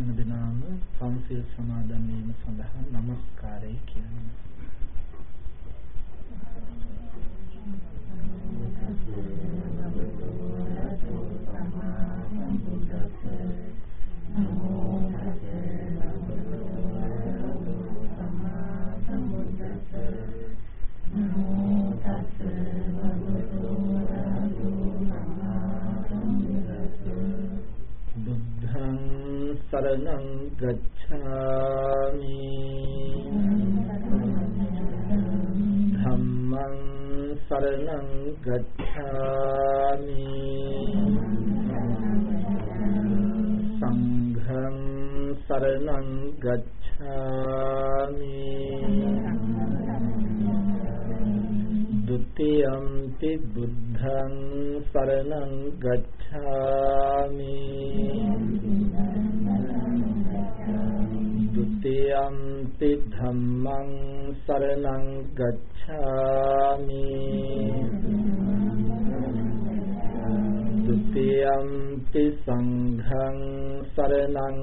හැම දිනම පන්සිල් සමාදන් වීම සඳහා নমස්කාරය කියනවා. සරණං ගච්ඡාමි ධම්මං සරණං ගච්ඡාමි සංඝං සරණං ගච්ඡාමි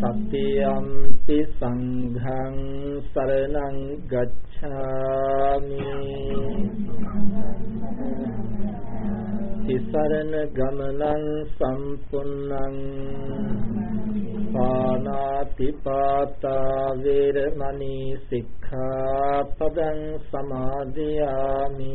සත්‍යම්පි සංඝං සරණං ගච්ඡාමි තිසරණ ගමනං සම්පුන්නං පානාති පාතා වේරමණී සික්ඛාපදං සමාදියාමි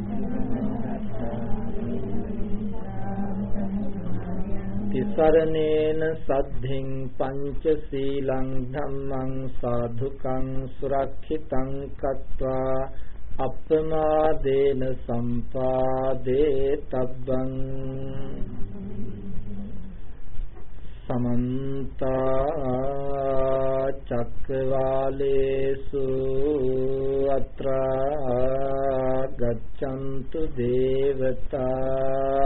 තිසරණේන සද්ධින් පංච සීලං ධම්මං සාධුකං සුරක්ෂිතං කତ୍වා අප්පමාදේන සම්පාදේ තබ්බං සමන්ත චක්කවාලේසු අත්‍රා ගච්ඡන්තු දේවතා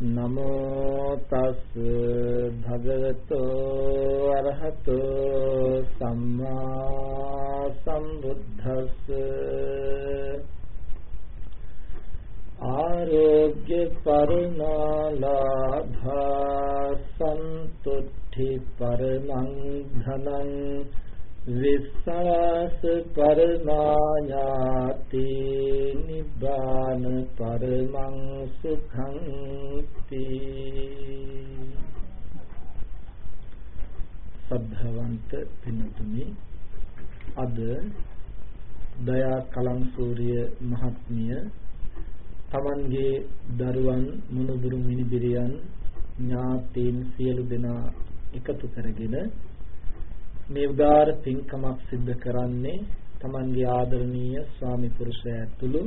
නමෝ තස් භගවතෝ අරහතෝ සම්මා සම්බුද්දස්ස ආරෝග්‍ය පරමාලාභා සන්තුට්ඨි පරමං ධනං විස්සාස පරමාඥාති නිබ්බාන පරමං සුඛං තී සද්ධාවන්ත පින්තුනි අද දයා කලංසූරිය මහත්මිය තමන්ගේ දරුවන් මුණුබුරු මිනිබිරියන් ඥාතීන් සියලු දෙනා එකතු කරගෙන මේ උදාර පින්කමක් සිද්ධ කරන්නේ තමන්ගේ ආදරණීය ස්වාමි පුරුෂයා ඇතුළු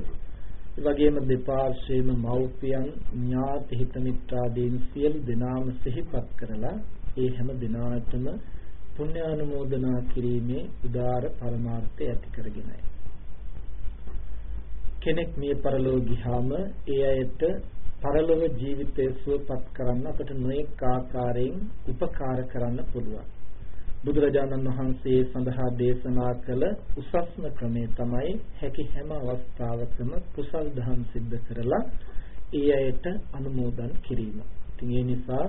ඒ වගේම දෙපාර්ශ්වයේම මව්පියන් ඥාති හිත මිත්‍රාදීන් සියලු දෙනාම සිහිපත් කරලා ඒ හැම දිනාටම පුණ්‍යානුමෝදනා කිරීමේ උදාර පරමාර්ථය ඇති කරගෙනයි. කෙනෙක් මිය පරලෝ ගියාම ඒ අයට පරලොව ජීවිතය සුවපත් කරන්න අපට නොඑක ආකාරයෙන් උපකාර කරන්න පුළුවන්. බුදුරජාණන් වහන්සේ සඳහා දේශනා කළ උසස්ම ක්‍රමය තමයි හැකි හැම අවස්ථාවකම කුසල් දහම් සිද්ධ කරලා ඒ අයට අනුමෝදන් කිරීම. ඉතින් ඒ නිසා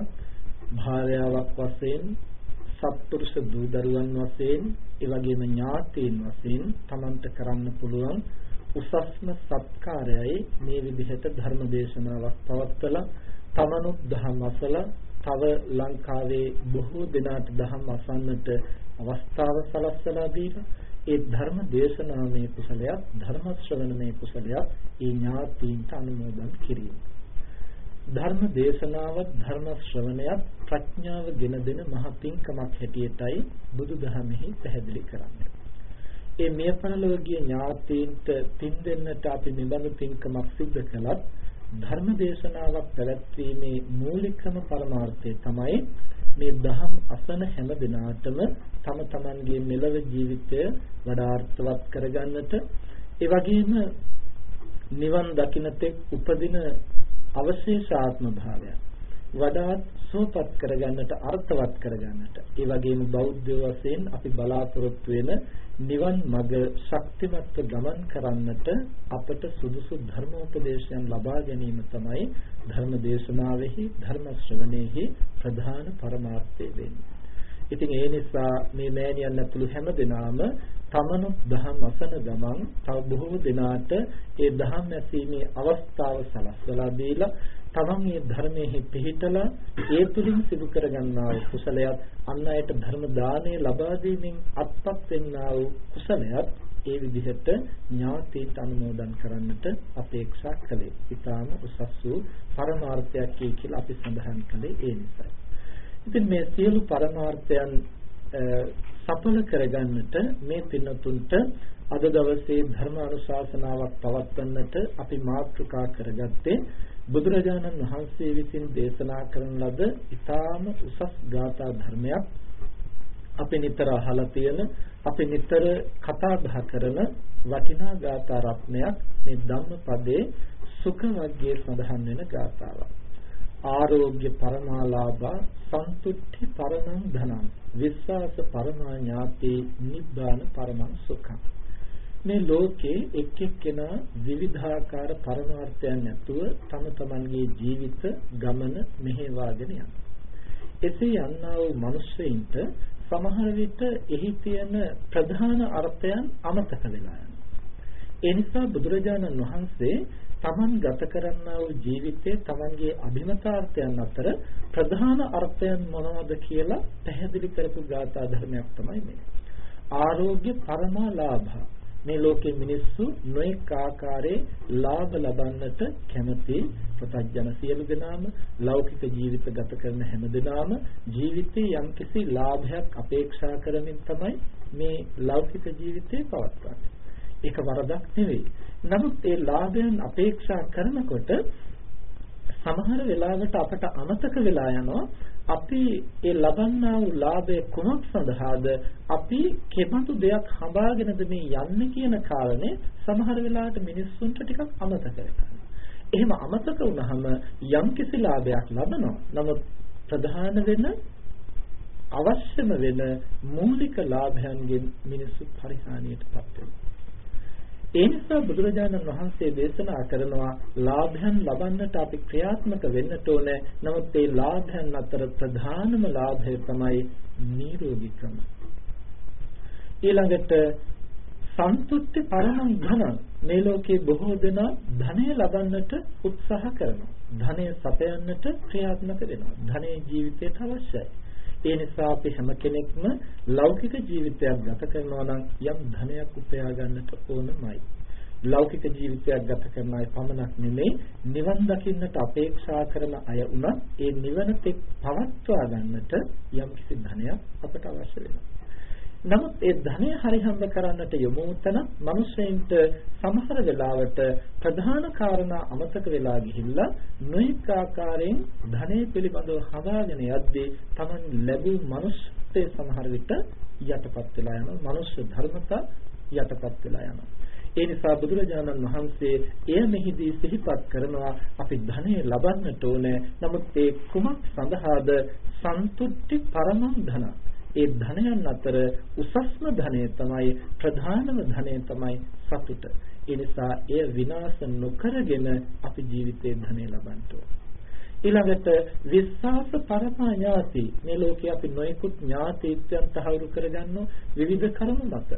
භාර්යාවක් වශයෙන් සත්පුරුෂ දූ දරුවන් වශයෙන් ඒ වගේම ඥාතීන් වශයෙන් Tamanට කරන්න පුළුවන් උසස්ම සත්කාරයයි මේ විදිහට ධර්ම දේශනාවක් පවත්වලා තමනුත් දහම් අසලා තව ලංකාවේ බොහෝ දෙනාට දහම් අසන්නට අවස්ථාව සලස්සලා දීලා ඒ ධර්ම දේශනාමය කුසලයක් ධර්ම ශ්‍රවණමය කුසලයක් ඒ ඥාතීන්ට අනුමෝදන් කිරීම. ධර්ම දේශනාවත් ධර්ම ශ්‍රවණයත් ප්‍රඥාව ගෙන දෙන මහ පිංකමක් හැටියටයි බුදුදහමෙහි පැහැදිලි කරන්නේ. ඒ මෙය පරලෝකීය ඥාතීන්ට පින් දෙන්නට අපි මෙබඳු පින්කමක් සිදු කළත් ධර්ම දේශනාවක් පැවැත්වීමේ මූලිකම පරමාර්ථය තමයි මේ දහම් අසන හැම දිනාටම තම තමන්ගේ මෙලව ජීවිතය වඩා අර්ථවත් කරගන්නට. ඒ වගේම නිවන් දකින්න තෙක් උපදින අවශේෂාත්ම භාවය වඩාත් සුවපත් කරගන්නට අර්ථවත් කරගන්නට ඒ වගේම බෞද්ධ වශයෙන් අපි බලාපොරොත්තු වෙන නිවන් මඟ ශක්තිමත්ව ගමන් කරන්නට අපට සුදුසු ධර්මෝපදේශයන් ලබා ගැනීම තමයි ධර්ම දේශනාවෙහි ධර්ම ශ්‍රවණයෙහි ප්‍රධාන පරමාර්ථය වෙන්නේ. ඉතින් ඒ නිසා මේ මෑණියන් ඇතුළු හැම දෙනාම තමනුත් දහම් අසන ගමන් තව බොහෝ දෙනාට ඒ දහම් ඇසීමේ අවස්ථාව සලස්වලා දීලා තමන් මේ ධර්මයේ පිහිටලා ඒ තුලින් සිදු කරගන්නා වූ කුසලයක් අන් අයට ධර්ම දාණය ලබා දීමෙන් අත්පත් වෙන්නා වූ කුසලයක් ඒ විදිහට ඥාතීන්ට අනුමෝදන් කරන්නට අපේක්ෂා කළේ. ඊටාම උසස් වූ පරමාර්ථයක් කියලා අපි සඳහන් කළේ ඒ නිසායි. ඉතින් මේ සියලු පරමාර්ථයන් සඵල කරගන්නට මේ පින්නතුන්ට අද දවසේ ධර්ම අනුශාසනාවක් පවත්වන්නට අපි මාතෘකා කරගත්තේ බුදුරජාණන් වහන්සේ විසින් දේශනා කරන ලද ඊටාම උසස් ගාථා ධර්මයක් අපි නිතර අහලා තියෙන අපි නිතර කතා බහ කරන වටිනා ගාථා රත්නයක් මේ ධම්මපදයේ සුඛ වර්ගයේ සඳහන් වෙන ගාථාවක්. ආරෝග්‍ය පරමාලාභා සන්තුට්ඨි පරමං ධනං විශ්වාස පරමා ඥාති නිබ්බාන පරමං සුඛං මේ ලෝකේ එක් එක්කෙනා විවිධාකාර පරමාර්ථයන් නැතුව තම තමන්ගේ ජීවිත ගමන මෙහෙවාගෙන යනවා. එසේ යන්නා වූ මිනිස්සෙයින්ට සමහර විට එහි තියෙන ප්‍රධාන අර්ථයන් අමතක වෙලා යනවා. ඒ නිසා බුදුරජාණන් වහන්සේ තමන් ගත කරන්නා වූ ජීවිතයේ තමන්ගේ අභිමතාර්ථයන් අතර ප්‍රධාන අර්ථයන් මොනවද කියලා පැහැදිලි කරපු ගාථා ධර්මයක් තමයි මේ. ආරෝග්‍ය පරමාලාභා මේ ලෝකේ මිනිස්සු නොඑක ආකාරයේ ලාභ ලබන්නට කැමති ප්‍රත්‍යජන සියලු දෙනාම ලෞකික ජීවිත ගත කරන හැම දෙනාම ජීවිතේ යම්කිසි ලාභයක් අපේක්ෂා කරමින් තමයි මේ ලෞකික ජීවිතේ පවත්වන්නේ. ඒක වරදක් නෙවෙයි. නමුත් ඒ ලාභයන් අපේක්ෂා කරනකොට සමහර වෙලාවට අපට අමතක වෙලා යනවා අපි ඒ ලබන්නා වූ ලාභය කුමක් සඳහාද අපි කෙබඳු දෙයක් හඹාගෙනද මේ යන්නේ කියන කාරණේ සමහර වෙලාවට මිනිස්සුන්ට ටිකක් අමතක වෙනවා. එහෙම අමතක වුනහම යම්කිසි ලාභයක් ලබනවා. නමුත් ප්‍රධාන වෙන අවශ්‍යම වෙන මූලික ලාභයන්ගෙන් මිනිස්සු පරිහානියටපත් වෙනවා. ඒ නිසා බුදුරජාණන් වහන්සේ දේශනා කරනවා ලාභයන් ලබන්නට අපි ක්‍රියාත්මක වෙන්නට ඕනේ. නමුත් ඒ ලාභයන් අතර ප්‍රධානම ලාභය තමයි නිරෝගීකම. ඊළඟට සන්තුෂ්ටි පරමං ධනං මේ ලෝකේ බොහෝ දෙනා ධනය ලබන්නට උත්සාහ කරනවා. ධනය සපයන්නට ක්‍රියාත්මක වෙනවා. ධනය ජීවිතයට අවශ්‍යයි. ඒ නිසා අපි හැම කෙනෙක්ම ලෞකික ජීවිතයක් ගත කරනවා නම් යම් ධනයක් උපයා ගන්නට ඕනමයි. ලෞකික ජීවිතයක් ගත කරන අය පමණක් නෙමෙයි නිවන් දකින්නට අපේක්ෂා කරන අය උනත් ඒ නිවන තෙක් පවත්වා ගන්නට යම් කිසි ධනයක් අපට අවශ්‍ය වෙනවා. නමුත් ඒ ධනය හරිහම්බ කරන්නට යොමු තන මිනිස්සෙන්ට සමහර වෙලාවට ප්‍රධාන කාරණා අමතක වෙලා ගිහිල්ලා නොඑක ආකාරයෙන් ධනය පිළිබඳව හදාගෙන යද්දී Taman ලැබූ මනුස්සයේ සමහර විට යටපත් වෙලා යනවා. මනුෂ්‍ය ධර්මතා යටපත් වෙලා යනවා. ඒ නිසා බුදුරජාණන් වහන්සේ එය මෙහිදී සිහිපත් කරනවා අපි ධනය ලබන්නට ඕනේ. නමුත් ඒ කුමක් සඳහාද? සන්තුට්ටි පරමං ධන. ඒ ධනයන් අතර උසස්ම ධනය තමයි ප්‍රධානම ධනය තමයි සතුට. ඒ නිසා එය විනාශ නොකරගෙන අපි ජීවිතේ ධනය ලබන්න ඊළඟට විශ්වාස පරමාඥාති මේ ලෝකේ අපි නොයෙකුත් ඥාතීත්වයන් තහවුරු කරගන්නෝ විවිධ කරුණු මත.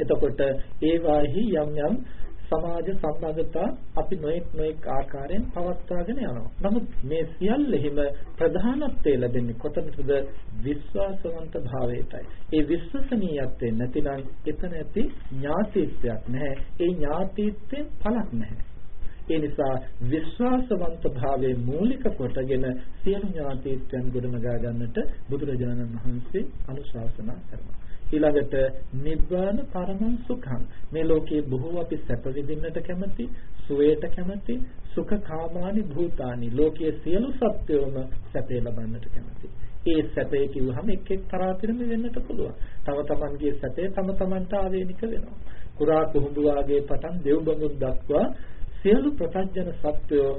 එතකොට ඒවාෙහි යම් යම් සමාජ සම්බන්ධතා අපි නොඑක් නොඑක් ආකාරයෙන් පවත්වාගෙන යනවා. නමුත් මේ සියල්ලෙහිම ප්‍රධානත්වය ලැබෙන්නේ කොතනද? විශ්වාසවන්ත භාවයටයි. ඒ විශ්වසනීයත්වය නැතිනම් එතන ඇති ඥාතිත්වයක් නැහැ. ඒ ඥාතිත්වයෙන් පළක් නැහැ. ඒ නිසා විශ්වාසවන්ත භාවයේ මූලික කොටගෙන සියලු ඥාතිත්වයන් ගොඩනගා ගන්නට බුදුරජාණන් වහන්සේ අනුශාසනා කරනවා. ඊළඟට නිබ්බාන පරමං සුඛං. මේ ලෝකයේ බොහෝ අපි සැප විඳින්නට කැමති සුවයට කැමති සුඛ කාමානි භූතානි. ලෝකයේ සියලු සත්වයෝම සැපේ ලබන්නට කැමති. ඒ සැපේ කිව්වහම එක් එක් තරාතිරම වෙන්නට පුළුවන්. තම තමන්ගේ සැපේ තම තමන්ට ආවේනික වෙනවා. කුරා කුහුඹු වාගේ පටන් දෙව් බඹුන් දක්වා සියලු ප්‍රත්‍යජන සත්වයෝ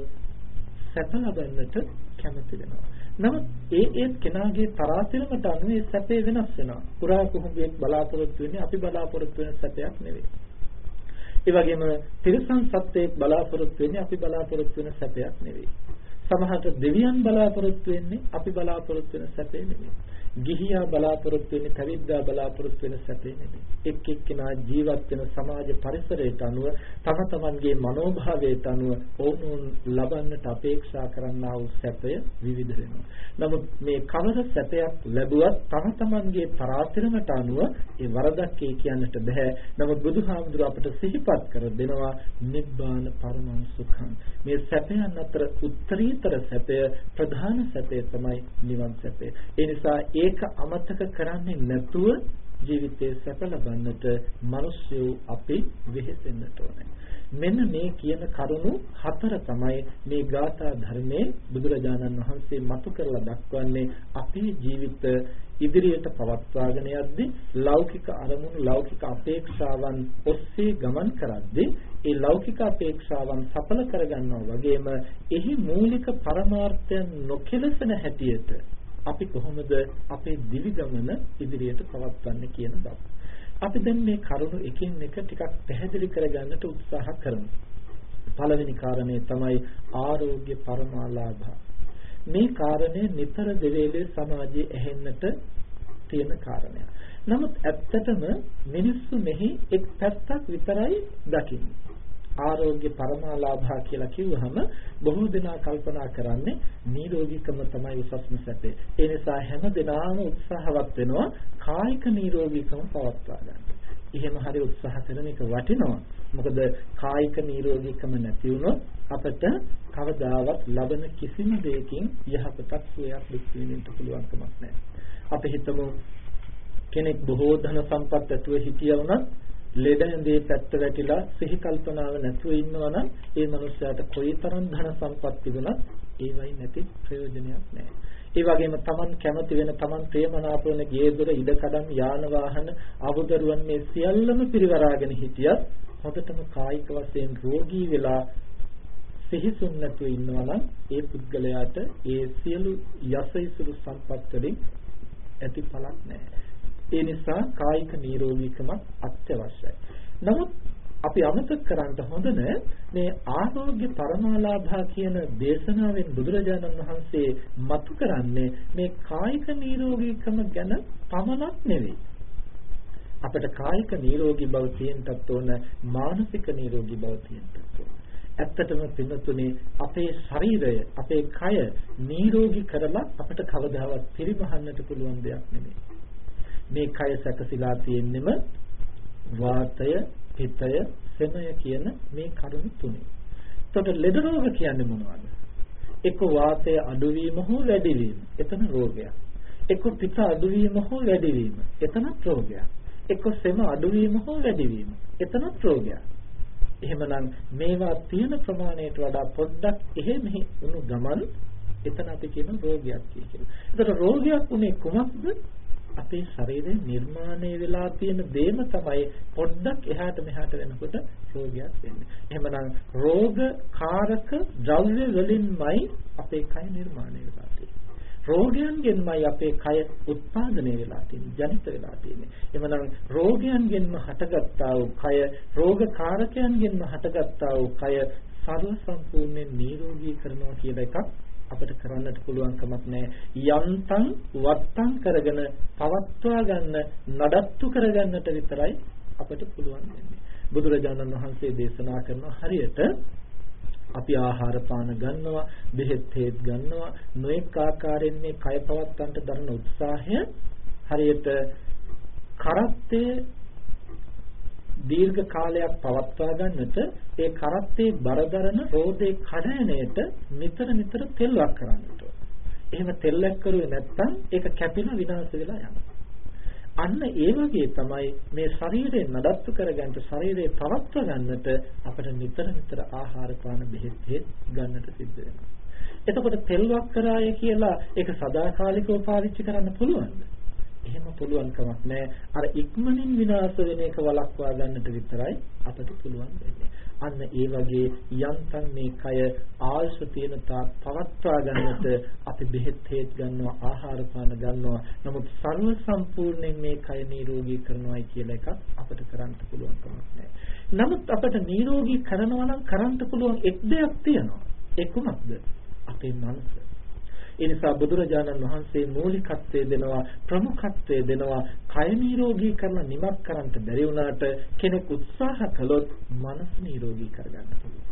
සැප ලබන්නට කැමති වෙනවා. නමුත් ඒ ඒ කෙනාගේ තරාතිරමට අනුව ඒ සැපේ වෙනස් වෙනවා. පුරා කුහුඹෙක් බලාපොරොත්තු වෙන්නේ අපි බලාපොරොත්තු වෙන සැපයක් නෙවෙයි. ඒ වගේම තිරසන් සත්වයක් බලාපොරොත්තු වෙන්නේ අපි බලාපොරොත්තු වෙන සැපයක් නෙවෙයි. සමහරට දෙවියන් බලාපොරොත්තු වෙන්නේ අපි බලාපොරොත්තු වෙන සැපේ නෙවෙයි. ගිහියා බලාපොරොත්තු වෙන්නේ පැවිද්දා බලාපොරොත්තු වෙන සැපේ නෙමෙයි. එක් එක්කෙනා ජීවත් වෙන සමාජ පරිසරයට අනුව තම තමන්ගේ මනෝභාවයට අනුව ඔවුන් ලබන්නට අපේක්ෂා කරන්නා වූ සැපය විවිධ වෙනවා. නමුත් මේ කවර සැපයක් ලැබුවත් තම තමන්ගේ තරාතිරමට අනුව ඒ වරදක් කියන්නට බෑ. නමුත් බුදුහාමුදුර අපට සිහිපත් කර දෙනවා නිබ්බාන පරමං සුඛං. මේ සැපයන් අතර උත්තරීතර සැපය ප්‍රධාන සැපය තමයි නිවන් සැපය. ඒ නිසා ඒක අමතක කරන්නේ නැතුව ජීවිතයේ සැප ලබන්නට මිනිස්සු අපි වෙහෙසෙන්නට ඕනේ. මෙන්න මේ කියන කරුණු හතර තමයි මේ ගාථා ධර්මයේ බුදුරජාණන් වහන්සේ මතු කරලා දක්වන්නේ අපේ ජීවිත ඉදිරියට පවත්වාගෙන යද්දී ලෞකික අරමුණු ලෞකික අපේක්ෂාවන් ඔස්සේ ගමන් කරද්දී ඒ ලෞකික අපේක්ෂාවන් සඵල කරගන්නවා වගේම එහි මූලික පරමාර්ථයන් නොකෙලසන හැටියට අපි කොහොමද අපේ දිවි ගමන ඉදිරියට පවත්වන්නේ කියන බව. අපි දැන් මේ කරුණු එකින් එක ටිකක් පැහැදිලි කරගන්නට උත්සාහ කරමු. පළවෙනි කාරණය තමයි ආරෝග්‍ය පරමාලාභ. මේ කාරණය නිතර දෙවේලේ සමාජයේ ඇහෙන්නට තියෙන කාරණයක්. නමුත් ඇත්තටම මිනිස්සු මෙහි එක් පැත්තක් විතරයි දකින්නේ. ආරෝග්‍ය පරමාලාභා කියලා කිව්වහම බොහෝ දෙනා කල්පනා කරන්නේ නිරෝගීකම තමයි උසස්ම සැපේ. ඒ නිසා හැම දිනම උත්සාහවත් වෙනවා කායික නිරෝගීකම පවත්වා ගන්න. එහෙම හරි උත්සාහ කරන එක වටිනවා. මොකද කායික නිරෝගීකම නැති වුණොත් අපට කවදාවත් ලබන කිසිම දෙයකින් යහපතක් සුවයක් දුක් විඳින්න පුළුවන් කමක් නැහැ. අපි හිතමු කෙනෙක් බොහෝ ධන සම්පත් ඇතුව හිටියා වුණත් ලෙඩ ඇඳේ පැත්ත වැටිලා සිහි කල්පනාව නැතුව ඉන්නවා නම් ඒ මනුස්සයාට කොයිතරම් ධන සම්පත් තිබුණත් ඒවයි නැති ප්‍රයෝජනයක් නැහැ. ඒ වගේම Taman කැමති වෙන Taman ප්‍රේමනාප වෙන ගේදොර ඉඩකඩම් යාන වාහන අවදරුවන් මේ සියල්ලම පිරිවරාගෙන හිටියත් හොඳටම කායික වශයෙන් රෝගී වෙලා සිහිසුන් නැතුව ඉන්නවා නම් ඒ පුද්ගලයාට ඒ සියලු යසයිසුරු සම්පත් වලින් ඇති පළක් නැහැ. ඒ නිසා කායික නිරෝගීකමක් අත්‍යවශ්‍යයි. නමුත් අපි අමතක කරන්න හොඳ මේ ආරෝග්‍ය පරමාලාභා කියන දේශනාවෙන් බුදුරජාණන් වහන්සේ මතු කරන්නේ මේ කායික නිරෝගීකම ගැන පමණක් නෙවෙයි. අපිට කායික නිරෝගී බව තියෙන්නත් ඕන මානසික නිරෝගී බව තියෙන්නත් ඕන. ඇත්තටම පින්නතුනේ අපේ ශරීරය අපේ කය නිරෝගී කරලා අපිට කවදාවත් පරිමහන්නට පුළුවන් දෙයක් නෙමෙයි. මේ කය සැකසීලා තියෙන්නෙම වාතය, පිතය, සෙමය කියන මේ කරුණු තුනේ. එතකොට ලෙඩ රෝග කියන්නේ මොනවද? එක්ක වාතය අඩුවීම හෝ වැඩිවීම. එතන රෝගයක්. එක්ක පිත අඩුවීම හෝ වැඩිවීම. එතනත් රෝගයක්. එක්ක සෙම අඩුවීම හෝ වැඩිවීම. එතනත් රෝගයක්. එහෙමනම් මේවා තියෙන ප්‍රමාණයට වඩා පොඩ්ඩක් එහෙ මෙහෙ වුණු ගමන් එතන අපි කියන රෝගයක් කියලා. ඒතර රෝගයක් උනේ කුමක්ද? අපේ ශරීරේ නිර්මාණය වෙලා තියෙන දේම තමයි පොඩ්ඩක් එහාට මෙහාට වෙනකොට රෝගයක් වෙන්නේ. එහෙමනම් රෝග කාරක ද්‍රව්‍ය වලින්මයි අපේ කය නිර්මාණය වෙලා තියෙන්නේ. රෝගයන්ගෙන්මයි අපේ කය උත්පාදනය වෙලා තියෙන්නේ, ජනිත වෙලා තියෙන්නේ. එහෙමනම් රෝගයන්ගෙන්ම හටගත්තා වූ කය, රෝග කාරකයන්ගෙන්ම හටගත්තා වූ කය සර්ව සම්පූර්ණයෙන් නිරෝගී කරනවා කියලා එකක් අපිට කරන්නට පුළුවන් කමක් නැහැ යන්තම් වත්තම් කරගෙන පවත්වා ගන්න නඩත්තු කරගන්නට විතරයි අපිට පුළුවන් වෙන්නේ. බුදුරජාණන් වහන්සේ දේශනා කරන හරියට අපි ආහාර පාන ගන්නවා බෙහෙත් හේත් ගන්නවා නොඑක ආකාරයෙන් මේ කය පවත්තන්ට දරන උත්සාහය හරියට කරත්තේ දීර්ඝ කාලයක් පවත්වා ගන්නට ඒ කරත්තේ බරදරන රෝදේ කඩයනයට නිතර නිතර තෙල්වක් කරන්නට. එහෙම තෙල්ලක් කරුවේ නැත්නම් ඒක කැපිලා විනාශ වෙලා යනවා. අන්න ඒ වගේ තමයි මේ ශරීරය නඩත්තු කරගන්න ශරීරය පවත්ව ගන්නට අපිට නිතර නිතර ආහාර පාන බෙහෙත් ගන්නට සිද්ධ වෙනවා. එතකොට තෙල්වක් කරාය කියලා ඒක සදාකාලිකව පාවිච්චි කරන්න පුළුවන්ද? එහෙම පුළුවන් කමක් නැහැ. අර ඉක්මනින් විනාශ වෙන එක වළක්වා ගන්නට විතරයි අපිට පුළුවන් වෙන්නේ. අන්න ඒ වගේ යන්තම් මේ කය ආල්ස තියෙන තාක් පවත්වා ගන්නට අපි බෙහෙත් හේත් ගන්නවා ආහාර පාන ගන්නවා. නමුත් සර්ව සම්පූර්ණයෙන් මේ කය නිරෝගී කරනවායි කියලා එකක් අපිට කරන්න පුළුවන් කමක් නැහැ. නමුත් අපිට නිරෝගී කරනවා නම් කරන්න පුළුවන් එක් දෙයක් තියෙනවා. ඒ කුමක්ද? අපේ මනස. ඒ නිසා බුදුරජාණන් වහන්සේ මූලිකත්වයේ දෙනවා ප්‍රමුඛත්වයේ දෙනවා කය නිරෝගී කරන නිමක් කරන්ට බැරි වුණාට කෙනෙක් උත්සාහ කළොත් මනස නිරෝගී කරගන්න පුළුවන්.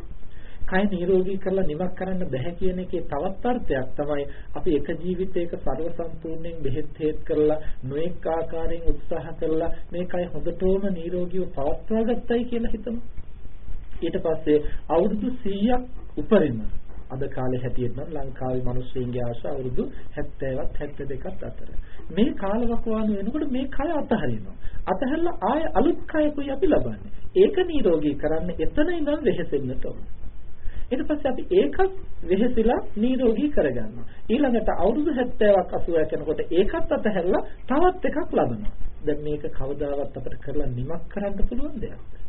කය නිරෝගී කරලා නිමක් කරන්න බැහැ කියන එකේ තවත් අර්ථයක් තමයි අපි එක ජීවිතයක ਸਰව සම්පූර්ණයෙන් බෙහෙත් හේත් කරලා නොඑක ආකාරයෙන් උත්සාහ කරලා මේ කය හොඳටම නිරෝගීව පවත්වා ගත්තයි කියලා හිතමු. ඊට පස්සේ අවුරුදු 100ක් උපරිම අද කාලේ හැටියට නම් ලංකාවේ මිනිස්සුන්ගේ ආශ අවුරුදු 70වත් 72ත් අතර. මේ කාලවකවානු වෙනකොට මේ කය අතහරිනවා. අතහැරලා ආය අලුත් කයකුයි අපි ලබන්නේ. ඒක නිරෝගී කරන්න එතන ඉඳන් වෙහෙසෙන්නට ඕන. ඊට පස්සේ අපි ඒකත් වෙහෙසිලා නිරෝගී කරගන්නවා. ඊළඟට අවුරුදු 70ක් 80ක් යනකොට ඒකත් අතහැරලා තවත් එකක් ලබනවා. දැන් මේක කවදාවත් අපිට කරලා නිමක් කරන්න පුළුවන් දෙයක්ද?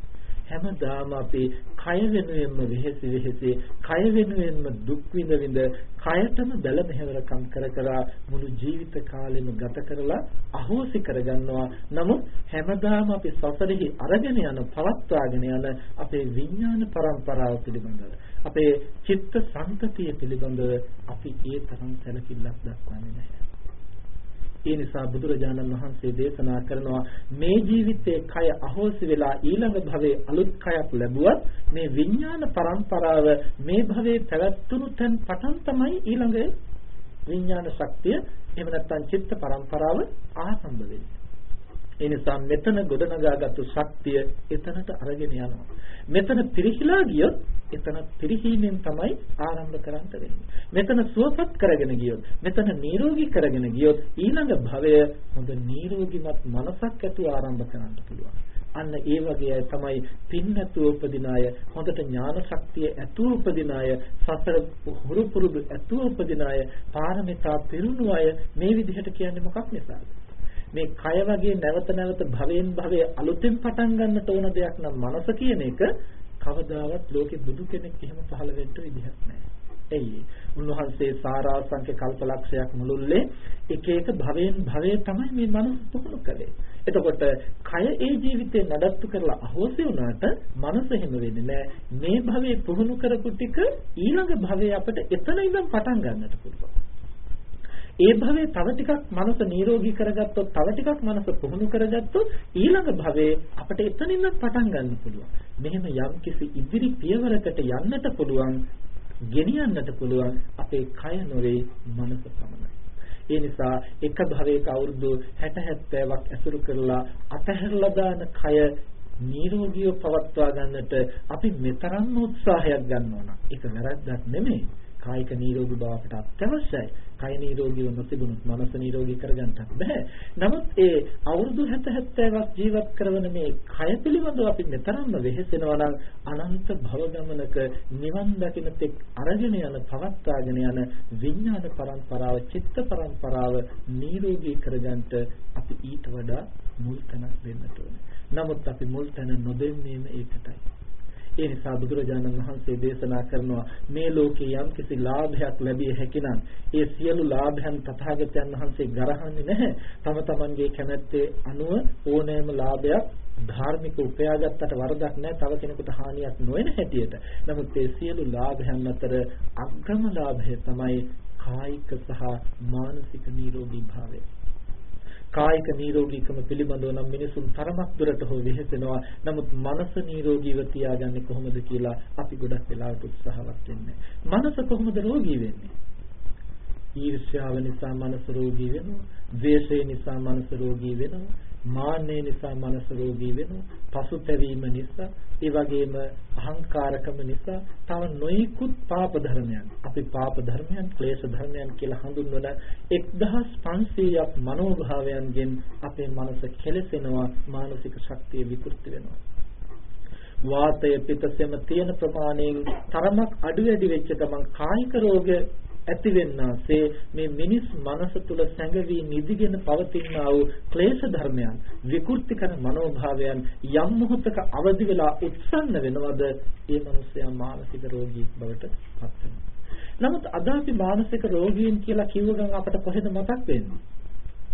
හැමදාම අපි කය වෙනුවෙන්ම වෙහෙසි වෙහෙසි කය වෙනුවෙන්ම දුක් විඳ විඳ කයටම බැල මෙහෙවරකම් කර කර මුළු ජීවිත කාලෙම ගත කරලා අහෝසි කරගන්නවා. නමුත් හැමදාම අපි සසරෙහි අරගෙන යන පවත්වාගෙන යන අපේ විඥාන પરම්පරාව පිළිබඳව අපේ චිත්ත සංතතිය පිළිබඳව අපි ඒ තරම් සැලකිල්ලක් දක්වන්නේ නැහැ. ඒ නිසා බුදුරජාණන් වහන්සේ දේශනා කරනවා මේ ජීවිතයේ කය අහෝසි වෙලා ඊළඟ භවයේ අලුත් කයක් ලැබුවත් මේ විඥාන පරම්පරාව මේ භවයේ පැවැත්තුණු තැන් පටන් තමයි ඊළඟ විඥාන ශක්තිය එහෙම නැත්නම් චිත්ත පරම්පරාව ආරම්භ වෙන්නේ. ඒ නිසා මෙතන ගොඩනගාගත්තු ශක්තිය එතනට අරගෙන යනවා. මෙතන පිරිහිලා ගියොත් එතන පිරිහීමෙන් තමයි ආරම්භ කරන්න වෙන්නේ. මෙතන සුවපත් කරගෙන ගියොත්, මෙතන නිරෝගී කරගෙන ගියොත් ඊළඟ භවය හොඳ නිරෝගීමත් මනසක් ඇතුව ආරම්භ කරන්න පුළුවන්. අන්න ඒ වගේ තමයි පින් නැතුව උපදින අය හොඳට ඥාන ශක්තිය ඇතුව උපදින අය සතර හුරු පුරුදු ඇතුව උපදින අය පාරමිතා පිරුණු අය මේ විදිහට කියන්නේ මොකක් නිසාද මේ කය වගේ නැවත නැවත භවෙන් භවයේ අලුතෙන් පටන් ගන්නට ඕන දෙයක් නම් මනස කියන එක කවදාවත් ලෝකේ බුදු කෙනෙක් එහෙම පහළ වෙන්න විදිහක් නැහැ. එයි උන්වහන්සේ සාරාංශක කල්පලක්ෂයක් මුළුල්ලේ එක එක භවයෙන් භවයේ තමයි මේ මනස පුහුණු කළේ. එතකොට කය ඒ ජීවිතේ නඩත්තු කරලා අහෝසි වුණාට මනස එහෙම වෙන්නේ නැහැ. මේ භවයේ පුහුණු කරපු ටික ඊළඟ භවයේ අපිට එතන ඉඳන් පටන් ගන්නට පුළුවන්. ඒ භවයේ තව ටිකක් මනස නිරෝගී කරගත්තොත් තව ටිකක් මනස පුහුණු කරගත්තොත් ඊළඟ භවයේ අපිට එතනින්ම පටන් ගන්න පුළුවන්. මෙහෙම යම් කිසි ඉදිරි පියවරකට යන්නට පුළුවන්, ගෙනියන්නට පුළුවන් අපේ කය නොවේ මනස පමණයි. ඒ නිසා එක භවයක අවුරුදු 60 70ක් ඇසුරු කරලා අතහැරලා දාන කය නිරෝගීව පවත්වා ගන්නට අපි මෙතරම් උත්සාහයක් ගන්නවා නම් ඒක වැරද්දක් නෙමෙයි. කායික නිරෝගී බව අපට අත්‍යවශ්‍යයි. කය නිරෝගීව නොතිබුණොත් මනස නිරෝගී කරගන්නත් බෑ. නමුත් ඒ අවුරුදු 70 70ක් ජීවත් කරන මේ කය පිළිබඳව අපි මෙතරම්ම වෙහෙසෙනවා නම් අනන්ත භව ගමනක නිවන් දකින තෙක් අරගෙන යන පවත්වාගෙන යන විඥාන පරම්පරාව චිත්ත පරම්පරාව නිරෝගී කරගන්නට අපි ඊට වඩා මුල් තැනක් දෙන්න ඕනේ. නමුත් අපි මුල් තැන නොදෙන්නේම ඒකටයි. ඒ නිසා බුදුරජාණන් වහන්සේ දේශනා කරනවා මේ ලෝකේ යම් කිසි ලාභයක් ලැබිය හැකිනම් ඒ සියලු ලාභයන් තථාගතයන් වහන්සේ ගරහන්නේ නැහැ. තම තමන්ගේ කැමැත්තේ අනුව ඕනෑම ලාභයක් ධාර්මික උපයාගත්තට වරදක් නැහැ. තව කෙනෙකුට හානියක් නොවන හැටියට. නමුත් ඒ සියලු ලාභයන් අතර අග්‍රම ලාභය තමයි කායික සහ මානසික නිරෝගී භාවය. කායික නිරෝගීකම පිළිබඳව නම් මිනිසුන් තරමක් දුරට හෝ වෙහෙසෙනවා. නමුත් මනස නිරෝගීව තියාගන්නේ කොහොමද කියලා අපි ගොඩක් වෙලාවට උත්සාහවත් වෙන්නේ. මනස කොහොමද රෝගී වෙන්නේ? ඊර්ෂ්‍යාව නිසා මනස රෝගී වෙනවා. ද්වේෂය නිසා මනස රෝගී වෙනවා. මාන්නය නිසා මනස රෝගී වෙනවා පසුතැවීම නිසා ඒ වගේම අහංකාරකම නිසා තව නොයෙකුත් පාප ධර්මයන්. අපි පාප ධර්මයන් ක්ලේශ ධර්මයන් කියලා හඳුන්වන 1500ක් මනෝභාවයන්ගෙන් අපේ මනස කෙලසෙනවා මානසික ශක්තිය විකෘති වෙනවා. වාතය පිතසෙම තියෙන ප්‍රමාණයෙන් තරමක් අඩු වැඩි වෙච්ච ගමන් කායික රෝග ඇතිවෙන්නාසේ මේ මිනිස් මනස තුල සැඟවි නිදිගෙන පවතිනා වූ ක්ලේශ ධර්මයන් විකෘති කරන මනෝභාවයන් යම් මොහොතක අවදි වෙලා උත්සන්න වෙනවද ඒ මිනිස්යා මානසික රෝගී බවට පත් නමුත් අද අපි මානසික රෝගීන් කියලා කිව්ව ගමන් අපට කොහෙද මතක් වෙන්නේ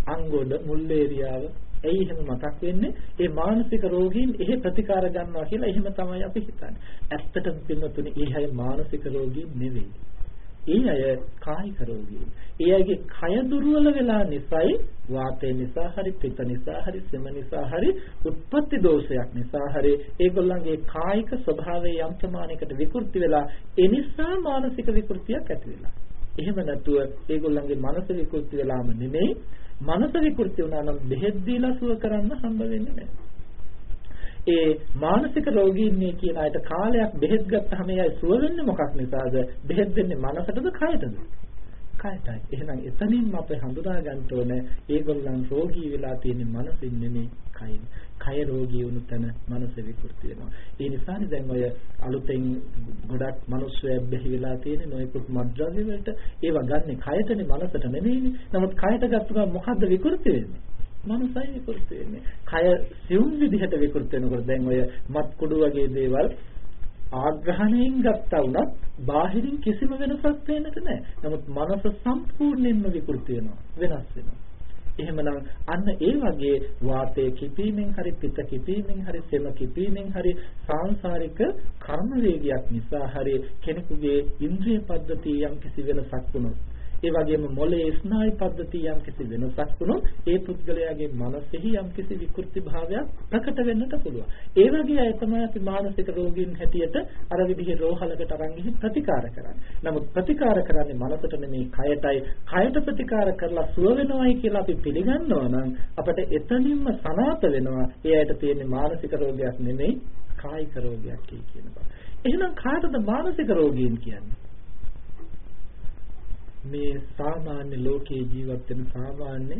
අංගොඩ මුල්ලේරියාව ඇයි එහෙම මතක් වෙන්නේ? ඒ මානසික රෝගීන් එහෙ ප්‍රතිකාර ගන්නවා කියලා එහෙම තමයි අපි හිතන්නේ. ඇත්තටම පින්නතුනේ ඒ අය මානසික රෝගීන් නෙවෙයි. ඒ අය කායික රෝගීන්. ඒ අයගේ කය දුර්වල වෙලා නිසායි වාතය නිසා හරි පිත නිසා හරි සෙම නිසා හරි උත්පත්ති දෝෂයක් නිසා හරි ඒගොල්ලන්ගේ කායික ස්වභාවය යම් ප්‍රමාණයකට විකෘති වෙලා ඒ නිසා මානසික විකෘතියක් ඇති වෙලා. එහෙම නැතුව ඒගොල්ලන්ගේ මනස විකෘති වෙලාම නෙමෙයි මනස විකෘති වුණා නම් බෙහෙත් දීලා සුව කරන්න හම්බ වෙන්නේ නැහැ. ඒ මානසික රෝගීන්නේ කියන අයට කාලයක් බෙහෙත් ගත්තාම එයා සුව වෙන්නේ මොකක් නිසාද? බෙහෙත් දෙන්නේ මනසටද කයටද? කයටයි. එහෙනම් එතනින්ම අපි හඳුනා ගන්න ඕනේ ඒගොල්ලන් රෝගී වෙලා තියෙන්නේ මනසින් නෙමෙයි කයින්. කය රෝගී වුණු තැන මනස විකෘති වෙනවා. ඒ නිසානේ දැන් ඔය අලුතෙන් ගොඩක් මිනිස්සු බැහැ වෙලා තියෙන්නේ නොයෙකුත් මත්ද්‍රව්‍ය වලට ඒවා ගන්නෙ කයටනේ මනසට නෙමෙයිනේ. නමුත් කයට ගත්තම මොකද්ද විකෘති වෙන්නේ? මනසයි විකෘති වෙන්නේ. කය සියුම් විදිහට විකෘති වෙනකොට දැන් ඔය මත් කුඩු වගේ දේවල් ආග්‍රහණයෙන් ගත්තා වුණත් බාහිරින් කිසිම වෙනසක් වෙන්නට නැහැ. නමුත් මනස සම්පූර්ණයෙන්ම විකෘති වෙනවා. වෙනස් වෙනවා. එහෙමනම් අන්න ඒ වගේ වාතය කිපීමෙන් හරි පිත කිපීමෙන් හරි සෙම කිපීමෙන් හරි සාංශාරික කර්ම වේගයක් නිසා හරි කෙනෙකුගේ ඉන්ද්‍රිය පද්ධතිය යම් කිසි වෙනසක් වුණොත් ඒ වගේම මොළයේ ස්නායු පද්ධතිය යම් කිසි වෙනසක් වුණොත් ඒ පුද්ගලයාගේ මනසෙහි යම් කිසි විකෘති භාවයක් ප්‍රකට වෙන්නට පුළුවන්. ඒ වගේ අය තමයි අපි මානසික රෝගීන් හැටියට අර විදිහේ රෝහලකට අරන් ගිහින් ප්‍රතිකාර කරන්නේ. නමුත් ප්‍රතිකාර කරන්නේ මනසට නෙමෙයි කයටයි. කයට ප්‍රතිකාර කරලා සුව වෙනවයි කියලා අපි පිළිගන්නවා නම් අපිට එතනින්ම සනාත වෙනවා. ඒ අයට තියෙන මානසික රෝගයක් නෙමෙයි කායික රෝගයක් කියන බව. එහෙනම් කාටද මානසික රෝගීන් කියන්නේ? මේ සාමාන්‍ය ලෝකයේ ජීවත් වෙන සාමාන්‍ය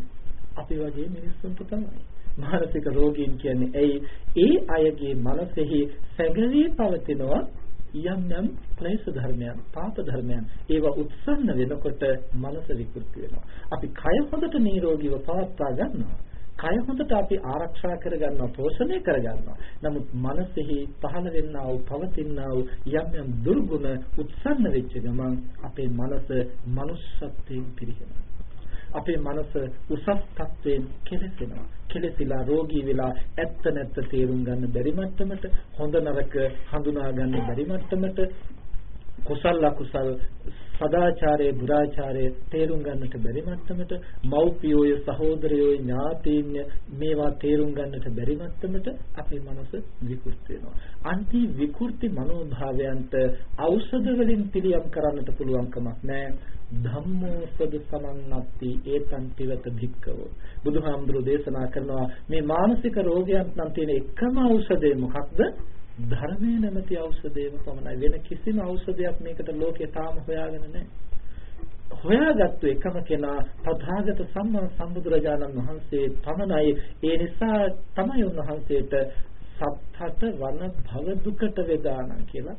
අපි වගේ මිනිස්සුන්ට තමයි. මානසික රෝගීන් කියන්නේ ඇයි? ඒ අයගේ මනසෙහි සැඟවී පවතිනවා යම් යම් ක්ලේශ ධර්මයන්, පාප ධර්මයන්. ඒවා උත්සන්න වෙනකොට මනස විකෘති වෙනවා. අපි කය හොඳට නිරෝගීව පවත්වා ගන්නවා. කය හොඳට අපි ආරක්ෂා කරගන්නවා පෝෂණය කරගන්නවා. නමුත් මනසෙහි පහළ වෙන්නා වූ පවතිනා වූ යම් යම් දුර්ගුණ උත්සන්න වෙච්ච ගමන් අපේ මනස manussත්වයෙන් පිරිහෙනවා. අපේ මනස උසස් තත්වයෙන් කෙලෙසෙනවා. කෙලෙසිලා රෝගී වෙලා ඇත්ත නැත්ත තේරුම් ගන්න බැරි මට්ටමට හොඳ නරක හඳුනා ගන්න බැරි මට්ටමට කුසල අකුසල් සදාචාරයේ දුරාචාරයේ තේරුම් ගන්නට බැරි මට්ටමට මව්පියෝය සහෝදරයෝය ඥාතීන්ය මේවා තේරුම් ගන්නට බැරි මට්ටමට අපේ මනස විකෘති වෙනවා. අන්ති විකෘති මනෝභාවයන්ට ඖෂධ වලින් පිළියම් කරන්නට පුළුවන් කමක් නැහැ. ධම්මෝපද සමන්නත්ති ඒතං පිවත භික්කව බුදුහාමුදුරෝ දේශනා කරනවා මේ මානසික රෝගයන්ට නම් තියෙන එකම ඖෂධය මොකක්ද ධර්මයේ නැමැති ඖෂධයම පමණයි. වෙන කිසිම ඖෂධයක් මේකට ලෝකේ තාම හොයාගෙන නැහැ. හොයාගත්තු එකම කෙනා තථාගත සම්මා සම්බුදුරජාණන් වහන්සේ පමණයි. ඒ නිසා තමයි උන්වහන්සේට සත්හත වන භව දුකට වේදානම් කියලා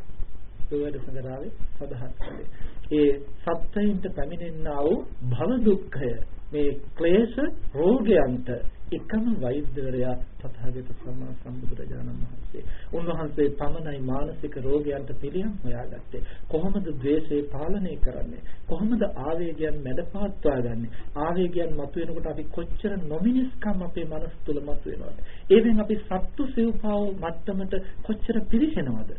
සෝවැඩ සංගරාවේ සඳහන් කළේ ඒ සත්‍යයින්ට පැමිණෙනා වූ භව දුක්ඛය මේ ක්ලේශ රෝගයන්ට එකම වෛද්‍යවරයා තථාගත සම්මා සම්බුදුරජාණන් වහන්සේ. උන්වහන්සේ පමණයි මානසික රෝගයන්ට පිළියම් හොයාගත්තේ. කොහොමද ද්වේෂය පාලනය කරන්නේ? කොහොමද ආවේගයන් මැඩපවත්වා ගන්නෙ? ආවේගයන් මතුවෙනකොට අපි කොච්චර නොමිනිස්කම් අපේ මනස තුළ මතුවෙනවද? ඒවෙන් අපි සත්තු සිව්පාව මට්ටමට කොච්චර පිරිහෙනවද?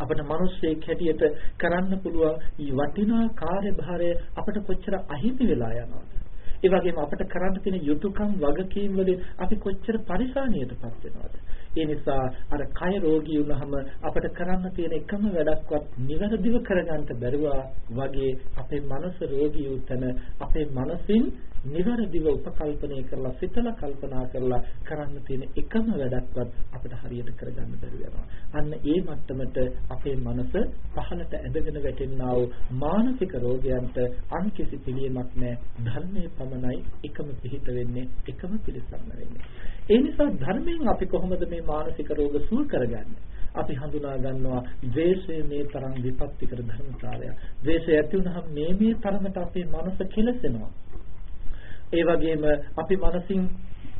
අපිට මිනිස්සෙක් හැටියට කරන්න පුළුවන් වටිනා කාර්යභාරය අපිට කොච්චර අහිමි වෙලා යනවද? ඒ වගේම අපිට කරන්න තියෙන යුතුයකම් වගකීම් වලින් අපි කොච්චර පරිසානියටපත් වෙනවද? ඒ නිසා අර කය රෝගී වුණාම අපිට කරන්න තියෙන එකම වැඩක්වත් නිවැරදිව කරගන්න බැරුවා වගේ අපේ මනස රෝගී උතන අපේ මනසින් නිවැරදිව උපකල්පනය කරලා සිතලා කල්පනා කරලා කරන්න තියෙන එකම වැඩක්වත් අපිට හරියට කරගන්න බැරි වෙනවා. අන්න ඒ මට්ටමට අපේ මනස පහළට ඇදගෙන වැටෙනා වූ මානසික රෝගයන්ට අන් කිසි පිළියමක් නැහැ. ධර්මයේ පමණයි එකම පිහිට වෙන්නේ, එකම පිළිසරණ වෙන්නේ. ඒ නිසා ධර්මයෙන් අපි කොහොමද මේ මානසික රෝග සුව කරගන්නේ? අපි හඳුනා ගන්නවා ද්වේෂය මේ තරම් විපත්තිකර ධර්මතාවයක්. ද්වේෂය ඇති වුනහම මේ මේ තරමට අපේ මනස කෙලසෙනවා. ඒ වගේම අපි මනසින්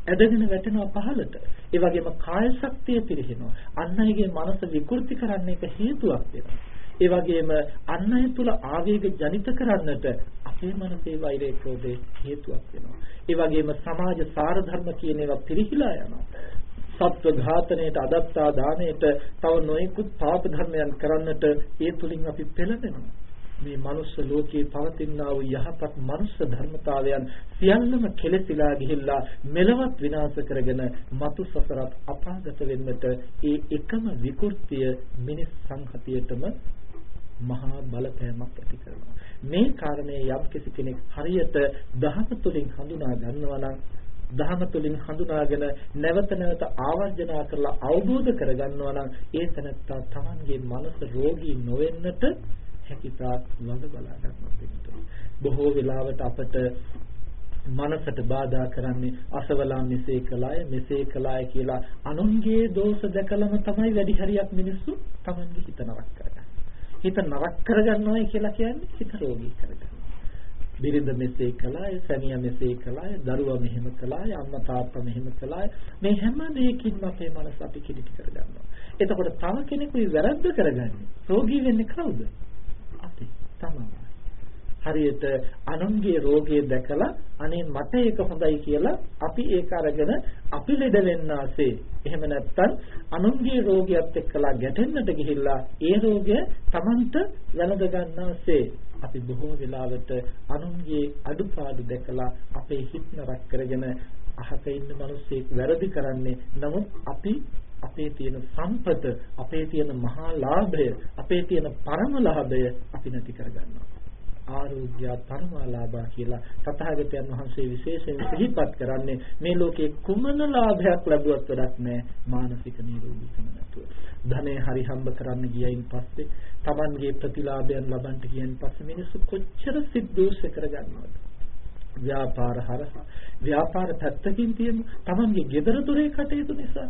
ඇදගෙන වැටෙනවා පහළට. ඒ වගේම කාය ශක්තිය පිරිහෙනවා. අන් අයගේ මනස විකෘති කරන්න එක හේතුවක් වෙනවා. ඒ වගේම අන් අය තුල ආවේග ජනිත කරන්නට අපේ මනසේ වෛරය ක්‍රෝධේ හේතුවක් වෙනවා. ඒ වගේම සමාජ සාර ධර්ම කියන ඒවා පිරිහිලා යනවා. සත්ව ඝාතනයට අදත්තා දාණයට තව නොයෙකුත් පාප ධර්මයන් කරන්නට ඒ තුලින් අපි පෙළඹෙනවා. මේ මනුස්ස ලෝකයේ පවතිනා වූ යහපත් මනුස්ස ධර්මතාවයන් සියල්ලම කෙලෙසිලා ගිහිල්ලා මෙලවත් විනාශ කරගෙන මතු සසරත් අපාගත වෙන්නට ඒ එකම විකෘතිය මිනිස් සංහතියටම මහා බලපෑමක් ඇති කරනවා. මේ කාරණේ යම් කෙනෙක් හරියට දහම තුලින් හඳුනා ගන්නවා නම් දහම තුලින් හඳුනාගෙන නැවත නැවත ආවර්ජනා කරලා අවබෝධ කරගන්නවා නම් ඒ තනත්තා තමන්ගේ මනස රෝගී නොවෙන්නට හැකිතාක් වග බලා ගන්නත් බොහෝ වෙලාවට අපට මනසට බාධා කරන්නේ අසවලා මෙසේ කළාය මෙසේ කළාය කියලා අනුන්ගේ දෝෂ දැකලම තමයි වැඩි හරියක් මිනිස්සු තමන්ගේ හිත නරක කරගන්නේ. හිත නරක කරගන්නවයි කියලා කියන්නේ හිත රෝගී කරගන්න. බිරිඳ මෙසේ කළාය, සැමියා මෙසේ කළාය, දරුවා මෙහෙම කළාය, අම්මා තාත්තා මෙහෙම කළාය. මේ හැම දෙයකින්ම අපේ මනස අපි කිලිටි කරගන්නවා. එතකොට තව කෙනෙකුයි වැරද්ද කරගන්නේ. රෝගී වෙන්නේ කවුද? අපි තමයි. හරියට අනුන්ගේ රෝගය දැකලා අනේ මට ඒක හොඳයි කියලා අපි ඒක අරගෙන අපි ලෙඩ වෙන්නාසේ එහෙම නැත්නම් අනුන්ගේ රෝගියත් එක්කලා ගැටෙන්නට ගිහිල්ලා ඒ රෝගය Tamanට වැළඳ ගන්නාසේ අපි බොහෝ වෙලාවට අනුන්ගේ අඩුපාඩු දැකලා අපේ හිත නරක කරගෙන අහක ඉන්න මිනිස්සෙක් වැරදි කරන්නේ නමුත් අපි අපේ තියෙන සම්පත අපේ තියෙන මහා ලාභය අපේ තියෙන පරම ලාභය අපි නැති කරගන්නවා ආරෝග්‍ය පරමාලාභා කියලා තථාගතයන් වහන්සේ විශේෂයෙන් සිහිපත් කරන්නේ මේ ලෝකේ කුමන ලාභයක් ලැබුවත් වැඩක් නැහැ මානසික නිරෝගීකම නැතුව. ධනෙ හරි හම්බ කරන්න ගියයින් පස්සේ Tamanගේ ප්‍රතිලාභයන් ලබන්න ගියයින් පස්සේ මිනිස්සු කොච්චර සිද්දෝෂ කරගන්නවද? ව්‍යාපාර හරහා ව්‍යාපාර පැත්තකින් තියමු Tamanගේ gedara dore කටයුතු නිසා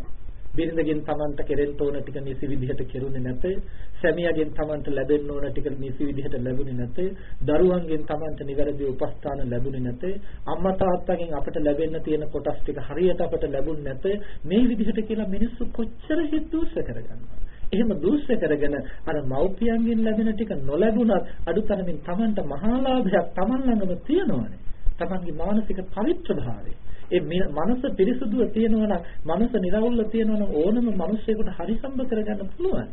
බිරිඳගෙන් Tamanට කෙරෙන්න ඕන ටික නිසි විදිහට කෙරුණේ නැතේ සැමියාගෙන් Tamanට ලැබෙන්න ඕන ටික නිසි විදිහට ලැබුණේ නැතේ දරුවන්ගෙන් Tamanට නිවැරදි උපස්ථාන ලැබුණේ නැතේ අම්මා තාත්තගෙන් අපට ලැබෙන්න තියෙන කොටස් ටික හරියට අපට ලැබුණේ නැතේ මේ විදිහට කියලා මිනිස්සු කොච්චර හිතුවස කරගන්නවා එහෙම දූෂ්‍ය කරගෙන අර මව්පියන්ගෙන් ලැබෙන ටික නොලැබුණත් අඩුතරමින් Tamanට මහා ලාභයක් Taman ළඟම තියෙනවානේ. Tamanගේ මානසික පවිත්‍රභාවය. ඒ මනස පිරිසුදුව තියෙනවා නම් මනස නිරවුල්ව තියෙනවා නම් ඕනම මිනිසෙකුට හරි සම්බ කරගන්න පුළුවන්.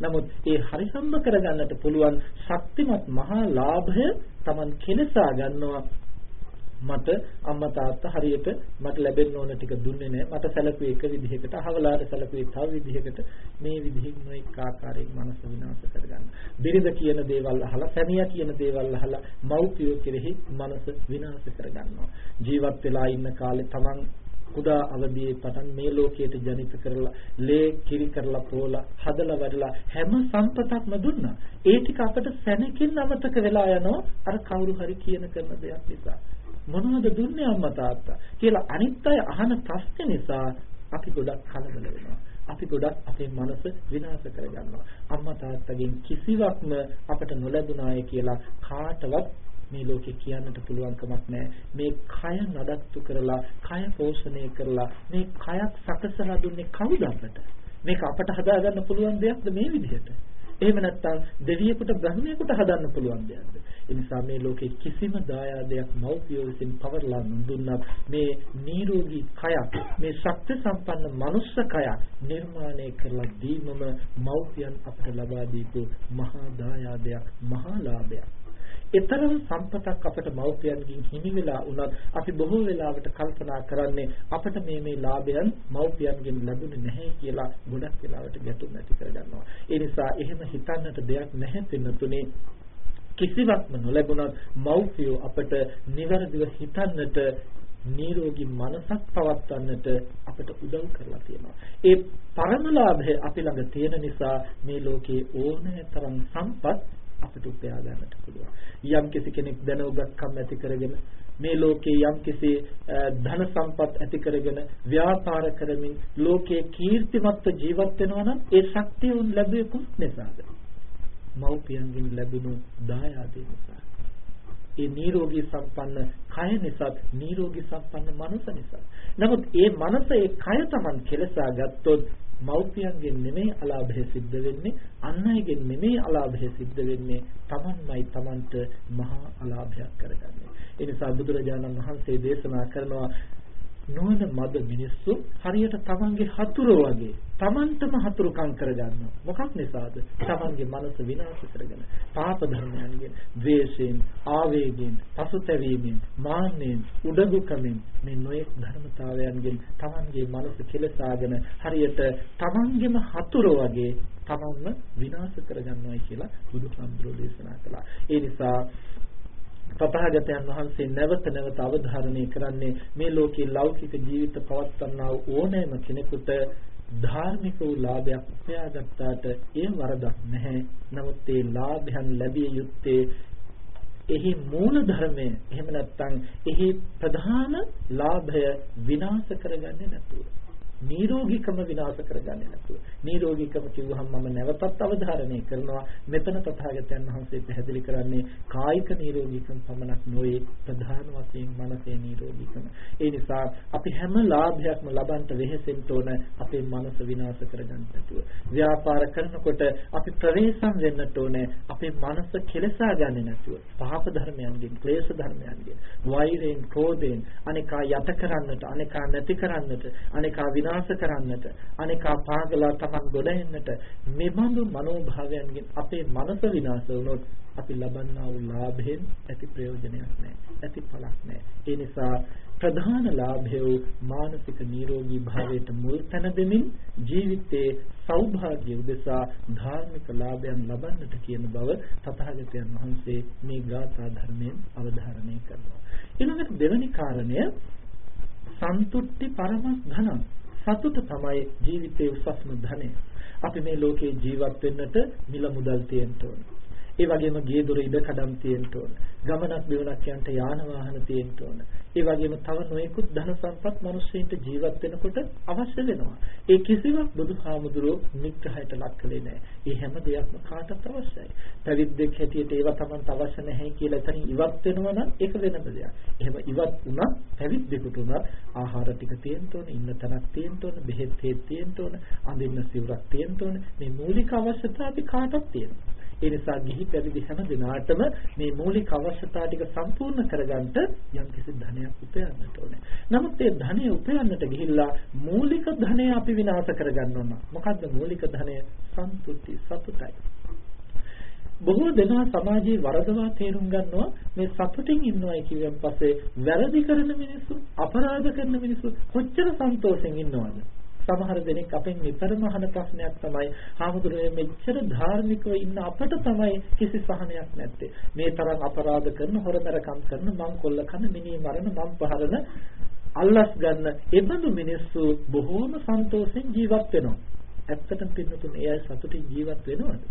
නමුත් ඒ හරි හම්බ කරගන්නට පුළුවන් ශක්තිමත් මහා ලාභය Taman කෙලසා ගන්නවා මට අම්මා තාත්තා හරියට මට ලැබෙන්න ඕන ටික දුන්නේ නැහැ. මට සැලකුවේ එක විදිහකට, අහවලාට සැලකුවේ තව විදිහකට මේ විදිහින් නොඑක ආකාරයෙන් මනස විනාශ කරගන්න. බිරිඳ කියන දේවල් අහලා, සැමියා කියන දේවල් අහලා මව්පියෝ කෙරෙහි මනස විනාශ කරගන්නවා. ජීවත් වෙලා ඉන්න කාලේ Taman කුඩා අවදියේ පටන් මේ ලෝකයට ජනිත කරලා ලේ කිරි කරලා පෝලා හදලා වැඩලා හැම සම්පතක්ම දුන්නා. ඒ ටික අපට සැනකින් අමතක වෙලා යනවා අර කවුරු හරි කියන කරන දෙයක් නිසා. මොනවද දුන්නේ අම්මා තාත්තා කියලා අනිත් අය අහන ප්‍රශ්න නිසා අපි ගොඩක් කලබල වෙනවා. අපි ගොඩක් අපේ මනස විනාශ කරගන්නවා. අම්මා තාත්තගෙන් කිසිවක්ම අපට නොලැබුණාය කියලා කාටවත් මේ ලෝකේ කියන්නට පුළුවන් කමක් නැහැ. මේ කය නඩත්තු කරලා, කය පෝෂණය කරලා, මේ කයක් සකසලා දුන්නේ කවුද අපට? මේක අපට හදාගන්න පුළුවන් දෙයක්ද මේ විදිහට? එහෙම නැත්නම් දෙවියෙකුට බ්‍රහ්මයෙකුට හදන්න පුළුවන් දෙයක්ද? ඒ නිසා මේ ලෝකේ කිසිම දායාදයක් මෞපියෝ විසින් පවර්ලා නොදුන්නත් මේ නිරෝගී කයක් මේ ශක්ති සම්පන්න මනුස්ස කයක් නිර්මාණය කරලා දීමම මෞපියන් අපට ලබා දීපු මහා දායාදයක් මහා ලාභයක්. ඊතරම් සම්පතක් අපට මව්පියන්ගෙන් හිමි වෙලා වුණත් අපි බොහෝ වෙලාවට කල්පනා කරන්නේ අපට මේ මේ ලාභයන් මව්පියන්ගෙන් ලැබුණේ නැහැ කියලා ගොඩක් වෙලාවට ගැටුම් ඇති කරගන්නවා. ඒ නිසා එහෙම හිතන්නට දෙයක් නැහැ පින්නතුනේ. කිසිවක්ම නොලැබුණත් මව්පියෝ අපට නිවැරදිව හිතන්නට නිරෝගී මනසක් පවත්වන්නට අපට උදව් කරලා තියෙනවා. ඒ පරමලාභය අපි ළඟ තියෙන නිසා මේ ලෝකේ ඕනෑ තරම් සම්පත් අපිට උපයා ගන්නට පුළුවන්. යම් කෙනෙක් දැන උගත්කම් ඇති කරගෙන මේ ලෝකේ යම් කිසි ධන සම්පත් ඇති කරගෙන ව්‍යාපාර කරමින් ලෝකේ කීර්තිමත්ව ජීවත් වෙනවා නම් ඒ ශක්තිය උන් ලැබුවේ කුමක් නිසාද? මව්පියන්ගෙන් ලැබුණු දායාදේ නිසා. ඒ නිරෝගී සම්පන්න කය නිසා නිරෝගී සම්පන්න මනස නිසා. නමුත් ඒ මනස ඒ කය Taman කෙලසා ගත්තොත් මව්පියන්ගෙන් නෙමෙයි අලාභය සිද්ධ වෙන්නේ අන් අයගෙන් නෙමෙයි අලාභය සිද්ධ වෙන්නේ Tamanමයි Tamanට මහා අලාභයක් කරගන්නේ ඒ නිසා බුදුරජාණන් වහන්සේ දේශනා කරනවා නොවන මද මිනිස්සු හරියට තමන්ගේ හතුරෝ වගේ තමන්ටම හතුරුකම් කරගන්නවා. මොකක් නිසාද? තමන්ගේ මනස විනාශ කරගෙන පාප ධර්මයන්ගෙන් ද්වේෂයෙන් ආවේගයෙන් පසුතැවීමෙන් මාන්නෙන් උඩඟුකමින් මේ නොයෙක් ධර්මතාවයන්ගෙන් තමන්ගේ මනස කෙලසාගෙන හරියට තමන්ගේම හතුරෝ වගේ තමන්ව විනාශ කරගන්නවායි කියලා බුදුහාමුදුරෝ දේශනා කළා. ඒ නිසා තථාගතයන් වහන්සේ නැවත නැවත අවධාරණය කරන්නේ මේ ලෝකේ ලෞකික ජීවිත පවත්වන්නා ඕනෑම කෙනෙකුට ධාර්මික වූ ලාභයක් උපයාගත්තාට ඒ වරදක් නැහැ. නමුත් ඒ ලාභයන් ලැබිය යුත්තේ එහි මූල ධර්මය එහෙම නැත්නම් එහි ප්‍රධාන ලාභය විනාශ කරගන්නේ නැතුව නිරෝගීකම විනාශ කරගන්නේ නැතුව. නිරෝගීකම කිව්වහම මම නැවතත් අවධාරණය කරනවා. මෙතන තථාගතයන් වහන්සේ පැහැදිලි කරන්නේ කායික නිරෝගීකම පමණක් නොවේ. ප්‍රධාන වශයෙන් මනසේ නිරෝගීකම. ඒ නිසා අපි හැම ලාභයක්ම ලබන්න වෙහෙසෙන්න ඕන අපේ මනස විනාශ කරගන්න නැතුව. ව්‍යාපාර කරනකොට අපි ප්‍රවේශම් වෙන්නට ඕනේ අපේ මනස කෙලසා ගන්නේ නැතුව. පාප ධර්මයන්ගෙන් ක්ලේශ ධර්මයන්ගෙන් වෛරයෙන් ක්‍රෝධයෙන් අනිකා යට කරන්නට අනිකා නැති කරන්නට අනිකා විනාශ විනාශ කරන්නට අනිකා පාගලා Taman ගොඩ එන්නට මෙබඳු මනෝභාවයන්ගෙන් අපේ මනස විනාශ වුණොත් අපි ලබන්නා වූ ලාභයෙන් ඇති ප්‍රයෝජනයක් නැහැ ඇති පළක් නැහැ. ඒ නිසා ප්‍රධාන ලාභය මානසික නිරෝගී භාවයට මුල් තැන දෙමින් ජීවිතයේ සෞභාග්‍ය උදෙසා ධාර්මික ලාභයන් ලබන්නට කියන බව තථාගතයන් වහන්සේ මේ ගාථා ධර්මයෙන් අවධාරණය කරනවා. ඊළඟට දෙවැනි කාරණය සන්තුට්ටි පරම ධනං. සතුට තමයි ජීවිතයේ උසස්ම ධනය. අපි මේ ලෝකේ ජීවත් වෙන්නට මිල මුදල් තියෙන්න ඕන. ඒ වගේම ගේ දොර ඉඩ කඩම් තියෙන්න ඕන. ගමනක් බිමනක් යන්න යාන වාහන තියෙන්න ඕන. ඒ වගේම තව නොයෙකුත් ධන සම්පත් මිනිස්සුන්ට ජීවත් වෙනකොට අවශ්‍ය වෙනවා. ඒ කිසිවක් බුදුහාමුදුරුවෝ නිග්‍රහයට ලක් කළේ නැහැ. ඒ හැම දෙයක්ම කාටත් අවශ්‍යයි. පැවිද්දෙක් හැටියට ඒවා Tamanට අවශ්‍ය නැහැ කියලා එතන ඉවත් වෙනවා නම් ඒක වෙනම දෙයක්. එහෙම ඉවත් වුණා පැවිද්දෙකුට උනත් ආහාර ටික තියෙන්න ඕන, ඉන්න තැනක් තියෙන්න ඕන, බෙහෙත් හේත් තියෙන්න ඕන, අඳින්න සිවුරක් තියෙන්න ඕන. මේ මූලික අවශ්‍යතා අපි කාටත් තියෙනවා. ඒ නිසා ගිහි පැවිදි හැම දිනාටම මේ මූලික අවශ්‍යතා ටික සම්පූර්ණ කරගන්නට යම්කිසි ධනයක් උපයන්නට ඕනේ. නමුත් ඒ ධනය උපයන්නට ගිහිල්ලා මූලික ධනය අපි විනාශ කරගන්න ඕන. මොකද්ද මූලික ධනය? සන්තුට්ටි සතුටයි. බොහෝ දෙනා සමාජයේ වරදවා තේරුම් ගන්නවා මේ සතුටින් ඉන්නවයි කියවන් පස්සේ වැරදි කරන මිනිස්සු අපරාධ කරන මිනිස්සු කොච්චර සන්තෝෂෙන් ඉන්නවද සමහර දෙනෙක් අපෙන් නිතරම අහන ප්‍රශ්නයක් තමයි හාමුදුරුවෝ මෙච්චර ධාර්මිකව ඉන්න අපට තමයි කිසි සහනයක් නැත්තේ. මේ තරම් අපරාධ කරන හොරමරකම් කරන මං කොල්ල කන මිනී මරන මං පහරන අල්ලස් ගන්න එබඳු මිනිස්සු බොහෝම සන්තෝෂෙන් ජීවත් වෙනවා. ඇත්තටම පින්නතුන් එයයි සතුටින් ජීවත් වෙනවද?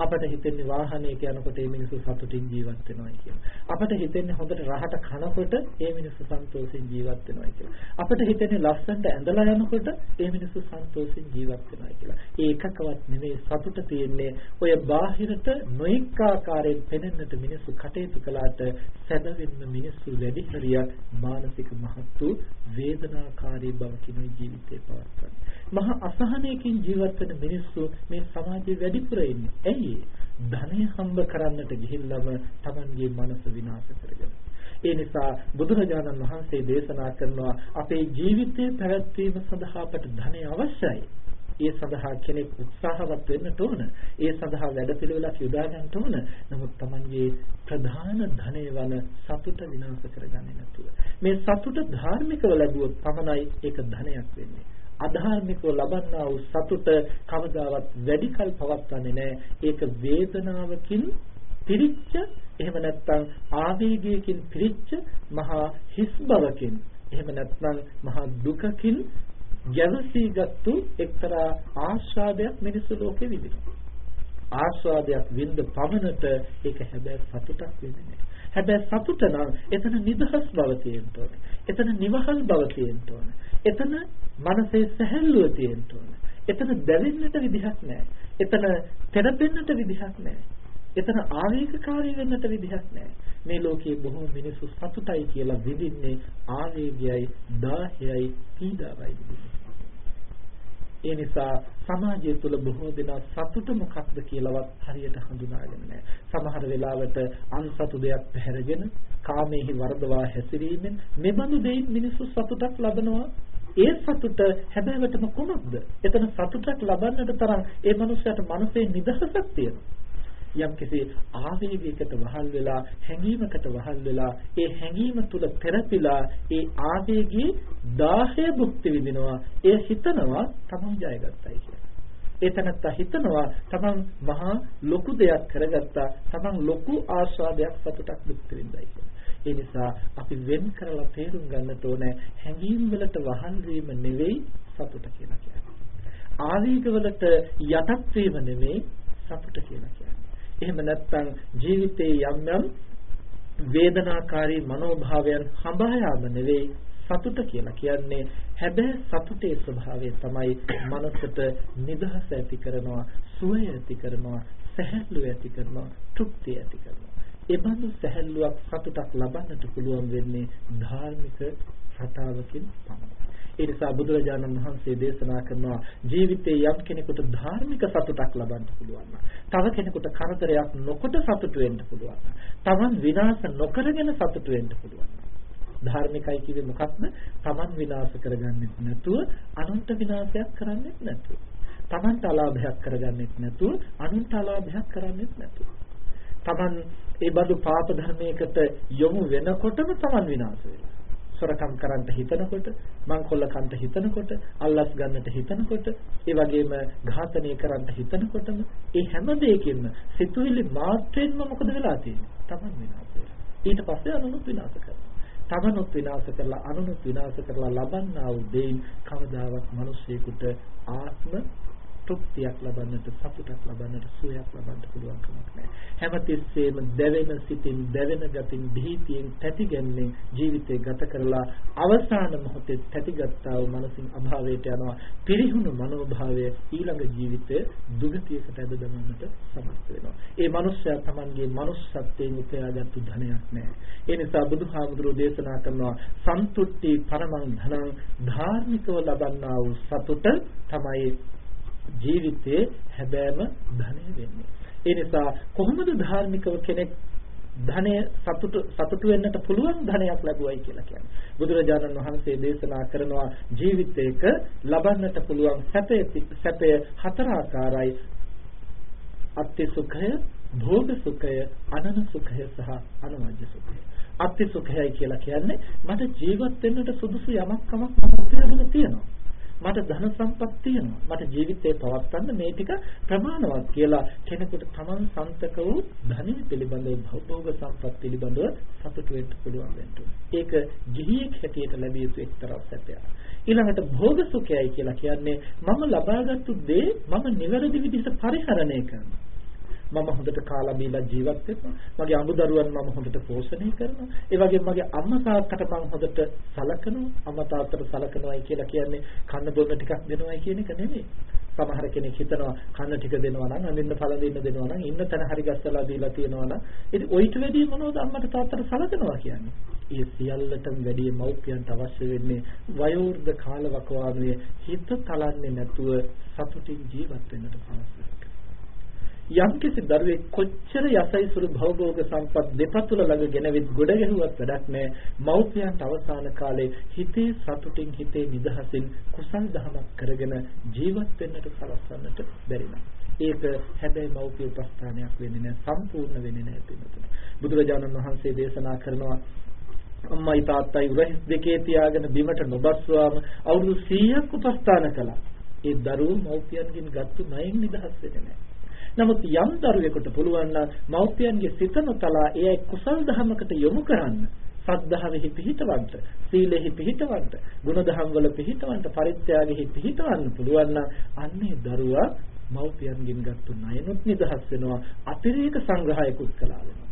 අපට හිතෙන්නේ වාහනයක යනකොට මේ මිනිස්සු සතුටින් ජීවත් වෙනවා කියලා. අපට හිතෙන්නේ හොඳට රහට කනකොට මේ මිනිස්සු සන්තෝෂෙන් ජීවත් වෙනවා කියලා. අපට හිතෙන්නේ ලස්සනට ඇඳලා යනකොට මේ මිනිස්සු සන්තෝෂෙන් ජීවත් වෙනවා කියලා. ඒ එකකවත් නෙමෙයි සතුට තියෙන්නේ ඔය බාහිරට නොඑක ආකාරයෙන් පෙනෙන්නට මිනිස්සු කටයුතු කළාට සැබවින්ම මිනිස්සු වැඩි හරියක් මානසික මහත් වූ වේදනාකාරී බවකින් ජීවිතේ පවත්වන්නේ. මහා අසහනයකින් ජීවත් වෙන මිනිස්සු මේ සමාජයේ වැඩිපුර ඉන්නේ. ඇයි ධනය හම්බ කරන්නට ගිහිල්ලාම Tamanගේ මනස විනාශ කරගෙන. ඒ නිසා බුදුරජාණන් වහන්සේ දේශනා කරනවා අපේ ජීවිතේ පැවැත්වීම සඳහා අපට ධනය අවශ්‍යයි. ඒ සඳහා කෙනෙක් උත්සාහවත් වෙන්නට ඕන. ඒ සඳහා වැඩපිළිවෙලක් යොදා ගන්නට ඕන. නමුත් Tamanගේ ප්‍රධාන ධනය වන සතුට විනාශ කරගන්නේ නැතුව. මේ සතුට ධාර්මිකව ලැබුවොත් පමණයි ඒක ධනයක් වෙන්නේ. අධාර්මිකව ලබන්නා වූ සතුට කවදාවත් වැඩි කල පවත්වන්නේ නැහැ. ඒක වේදනාවකින් පිරිච්ච එහෙම නැත්නම් ආවේගයකින් පිරිච්ච මහා හිස් බවකින් එහෙම නැත්නම් මහා දුකකින් ගැවසීගත්තු එක්තරා ආස්වාදයක් මිනිසු ලෝකෙ විඳිනවා. ආස්වාදයක් විඳ පමණට ඒක හැබැයි සතුටක් වෙන්නේ නැහැ. හැබැයි සතුට නම් එතන නිදහස් බව තියෙන්න ඕනේ. එතන නිවහල් බව තියෙන්න ඕනේ. එතන මනසේ සැහැල්ලුව තියෙන්න ඕනේ. එතන දැවෙන්නට විදිහක් නැහැ. එතන තෙරපෙන්නට විදිහක් නැහැ. එතන ආවේගකාරී වෙන්නට විදිහක් නැහැ. මේ ලෝකයේ බොහෝ මිනිස්සු සතුටයි කියලා විඳින්නේ ආවේගයයි, දාහයයි, පීඩාවයි විඳින්නේ. ඒ නිසා සමාජය තුළ බොහෝ දෙනා සතුට මොකක්ද කියලාවත් හරියට හඳුනාගෙන නැහැ. සමහර වෙලාවට අන්සතු දෙයක් පැහැරගෙන කාමයේහි වර්ධවා හැසිරීමෙන් මෙබඳු දෙයින් මිනිස්සු සතුටක් ලබනවා ඒ සතුට හැබෑවටම කොහොමද? එතන සතුටක් ලබන්නට තරම් ඒ මනුස්සයාට මනසේ නිදහසක් තියෙනවා. යම් කිසි ආවේගයකට වහල් වෙලා හැඟීමකට වහල් වෙලා ඒ හැඟීම තුල පෙරපිලා ඒ ආවේගී දාහය භුක්ති විඳිනවා ඒ හිතනවා තමන් ජයගත්තයි කියලා. ඒ තනත්තා හිතනවා තමන් මහා ලොකු දෙයක් කරගත්තා තමන් ලොකු ආස්වාදයක් සතුටක් භුක්ති විඳයි කියලා. ඒ නිසා අපි වෙන් කරලා තේරුම් ගන්නට ඕනේ හැඟීම් වලට වහල් වීම නෙවෙයි සතුට කියලා කියන්නේ. ආවේග වලට යටත් වීම නෙවෙයි සතුට කියලා කියන්නේ. එහෙම නැත්නම් ජීවිතයේ යම් යම් වේදනාකාරී මනෝභාවයන් හඹා යාම නෙවෙයි සතුට කියලා කියන්නේ හැබැයි සතුටේ ස්වභාවය තමයි මනසට නිදහස ඇති කරනවා සුවය ඇති කරනවා සැහැල්ලුව ඇති කරනවා තෘප්තිය ඇති කරනවා එබඳු සැහැල්ලුවක් සතුටක් ලබන්නට පුළුවන් වෙන්නේ ධාර්මික රටාවකින් පමණයි. ඒ නිසා බුදුරජාණන් වහන්සේ දේශනා කරනවා ජීවිතයේ යම් කෙනෙකුට ධාර්මික සතුටක් ලබන්න පුළුවන් තව කෙනෙකුට කරදරයක් නොකොට සතුට වෙන්න පුළුවන්. තමන් විනාශ නොකරගෙන සතුට වෙන්න පුළුවන්. ධාර්මිකයි කිව්වේ මොකක්ද? තමන් විනාශ කරගන්නෙත් නැතුව අනුන්ට විනාශයක් කරන්නෙත් නැතුව. තමන්ට අලාභයක් කරගන්නෙත් නැතුව අනුන්ට අලාභයක් කරන්නෙත් නැතුව. තමන් ඒ බඳු පාප ධර්මයකට යොමු වෙනකොටම තමන් විනාශ වෙනවා. සොරකම් කරන්න හිතනකොට, මංකොල්ල කන්ට හිතනකොට, අල්ලස් ගන්නට හිතනකොට, ඒ වගේම ඝාතනය කරන්න හිතනකොටම ඒ හැම දෙයකින්ම සිතුවිලි මාත්‍රෙන්ම මොකද වෙලා තියෙන්නේ? තමන් විනාශ වෙනවා. ඊට පස්සේ අනුනුත් විනාශ කරනවා. තමනුත් විනාශ කරලා අනුනුත් විනාශ කරලා ලබන්නා වූ දෙයින් කවදාවත් මිනිසෙකුට ආත්ම තෘප්තියක් ලබන්නට සතුටක් ලබන්නට සුවයක් ලබන්න පුළුවන් කමක් නැහැ. හැමතිස්සෙම දැවෙන සිතින් දැවෙන ගතින් භීතියෙන් තැතිගැන්මෙන් ජීවිතය ගත කරලා අවසාන මොහොතේ තැතිගත්තා වූ මනසින් අභාවයට යනවා. පිරිහුණු මනෝභාවය ඊළඟ ජීවිතයේ දුගතියකට ඇද දමන්නට සමර්ථ වෙනවා. ඒ මනුස්සයා Tamanගේ මනුස්සත්වයෙන් උපයාගත්තු ධනයක් නැහැ. ඒ නිසා බුදුහාමුදුරෝ දේශනා කරනවා සන්තුට්ටි පරමං ධනං ධාර්මිකව ලබන්නා වූ සතුට තමයි ජීවිතයේ හැබෑම ධනය වෙන්නේ. ඒ නිසා කොහොමද ධාර්මිකව කෙනෙක් ධනය සතුට සතුට වෙන්නට පුළුවන් ධනයක් ලැබුවයි කියලා කියන්නේ. බුදුරජාණන් වහන්සේ දේශනා කරනවා ජීවිතයක ලබන්නට පුළුවන් සැපය සැපය හතර ආකාරයි. අත්ති සුඛය, භෝග සුඛය, අනන සුඛය සහ අනවජ්‍ය සුඛය. අත්ති සුඛයයි කියලා කියන්නේ මට ජීවත් වෙන්නට සුදුසු යමක් කමක් මට තියෙනවා. මට ධන සම්පත් තියෙනවා. මට ජීවිතේ පවත්වන්න මේ ටික ප්‍රමාණවත් කියලා කෙනෙකුට තමන් සන්තක වූ ධනෙ පිළිබඳව භෞතික සම්පත් පිළිබඳව සතුටු වෙන්න පුළුවන් වෙන්න ඒක ගිහියෙක් හැටියට ලැබිය යුතු එක්තරා සැපයක්. ඊළඟට භෝග සුඛයයි කියලා කියන්නේ මම ලබාගත්තු දේ මම නිවැරදි විදිහට පරිහරණය කරනවා. මම හොඳට කාලා බීලා ජීවත් වෙනවා. මගේ අමුදරුවන් මම හොඳට පෝෂණය කරනවා. ඒ වගේම මගේ අම්මා තාත්තට මම හොඳට සලකනවා. අම්මා තාත්තට සලකනවායි කියලා කියන්නේ කන්න බොන්න ටිකක් දෙනවායි කියන එක නෙමෙයි. සමහර කෙනෙක් හිතනවා කන්න ටික දෙනවා නම් අඳින්න පළඳින්න දෙනවා නම් ඉන්න තැන හරි ගස්සලා දීලා තියනවා නම් ඉතින් ඔයිට වැඩි මොනවද අම්මට තාත්තට සලකනවා කියන්නේ. ඒ සියල්ලටම වැඩි මව්පියන්ට අවශ්‍ය වෙන්නේ වයෝවෘද්ධ කාලවකවානුවේ හිත තලන්නේ නැතුව සතුටින් ජීවත් වෙන්නට අවශ්‍යයි. යම්කිසි දරුවෙක් කොච්චර යසයිසුරු භවභෝග සම්පත් දෙපතුල ළඟ ගෙනවිත් ගොඩ ගැහුවත් වැඩක් නැහැ මෞපියන්ට අවසාන කාලේ හිතේ සතුටින් හිතේ නිදහසින් කුසල් දහමක් කරගෙන ජීවත් වෙන්නට සලස්වන්නට බැරි ඒක හැබැයි මෞපිය උපස්ථානයක් වෙන්නේ නැහැ සම්පූර්ණ වෙන්නේ නැහැ පිටුතුන බුදුරජාණන් වහන්සේ දේශනා කරනවා අම්මයි තාත්තයි උරහිස් දෙකේ තියාගෙන බිමට නොබස්වාම අවුරුදු 100ක් උපස්ථාන කළා. ඒ දරුවෝ මෞපියන්ගෙන් ගත්තු ණයෙන් නිදහස් වෙන්නේ නැහැ නමුත් යම් දරුවෙකුට පුළුවන් නම් මව්පියන්ගේ සිත නොතලා ඒ කුසල් දහමකට යොමු කරන්න සද්ධාවෙහි පිහිටවන්න සීලෙහි පිහිටවන්න ගුණධම් වල පිහිටවන්න පරිත්‍යාගෙහි පිහිටවන්න පුළුවන් නම් අන්නේ දරුවා මව්පියන්ගෙන් ගත්තු ණයනොත් නිදහස් වෙනවා අතිරේක සංග්‍රහයකුත් කළා වෙනවා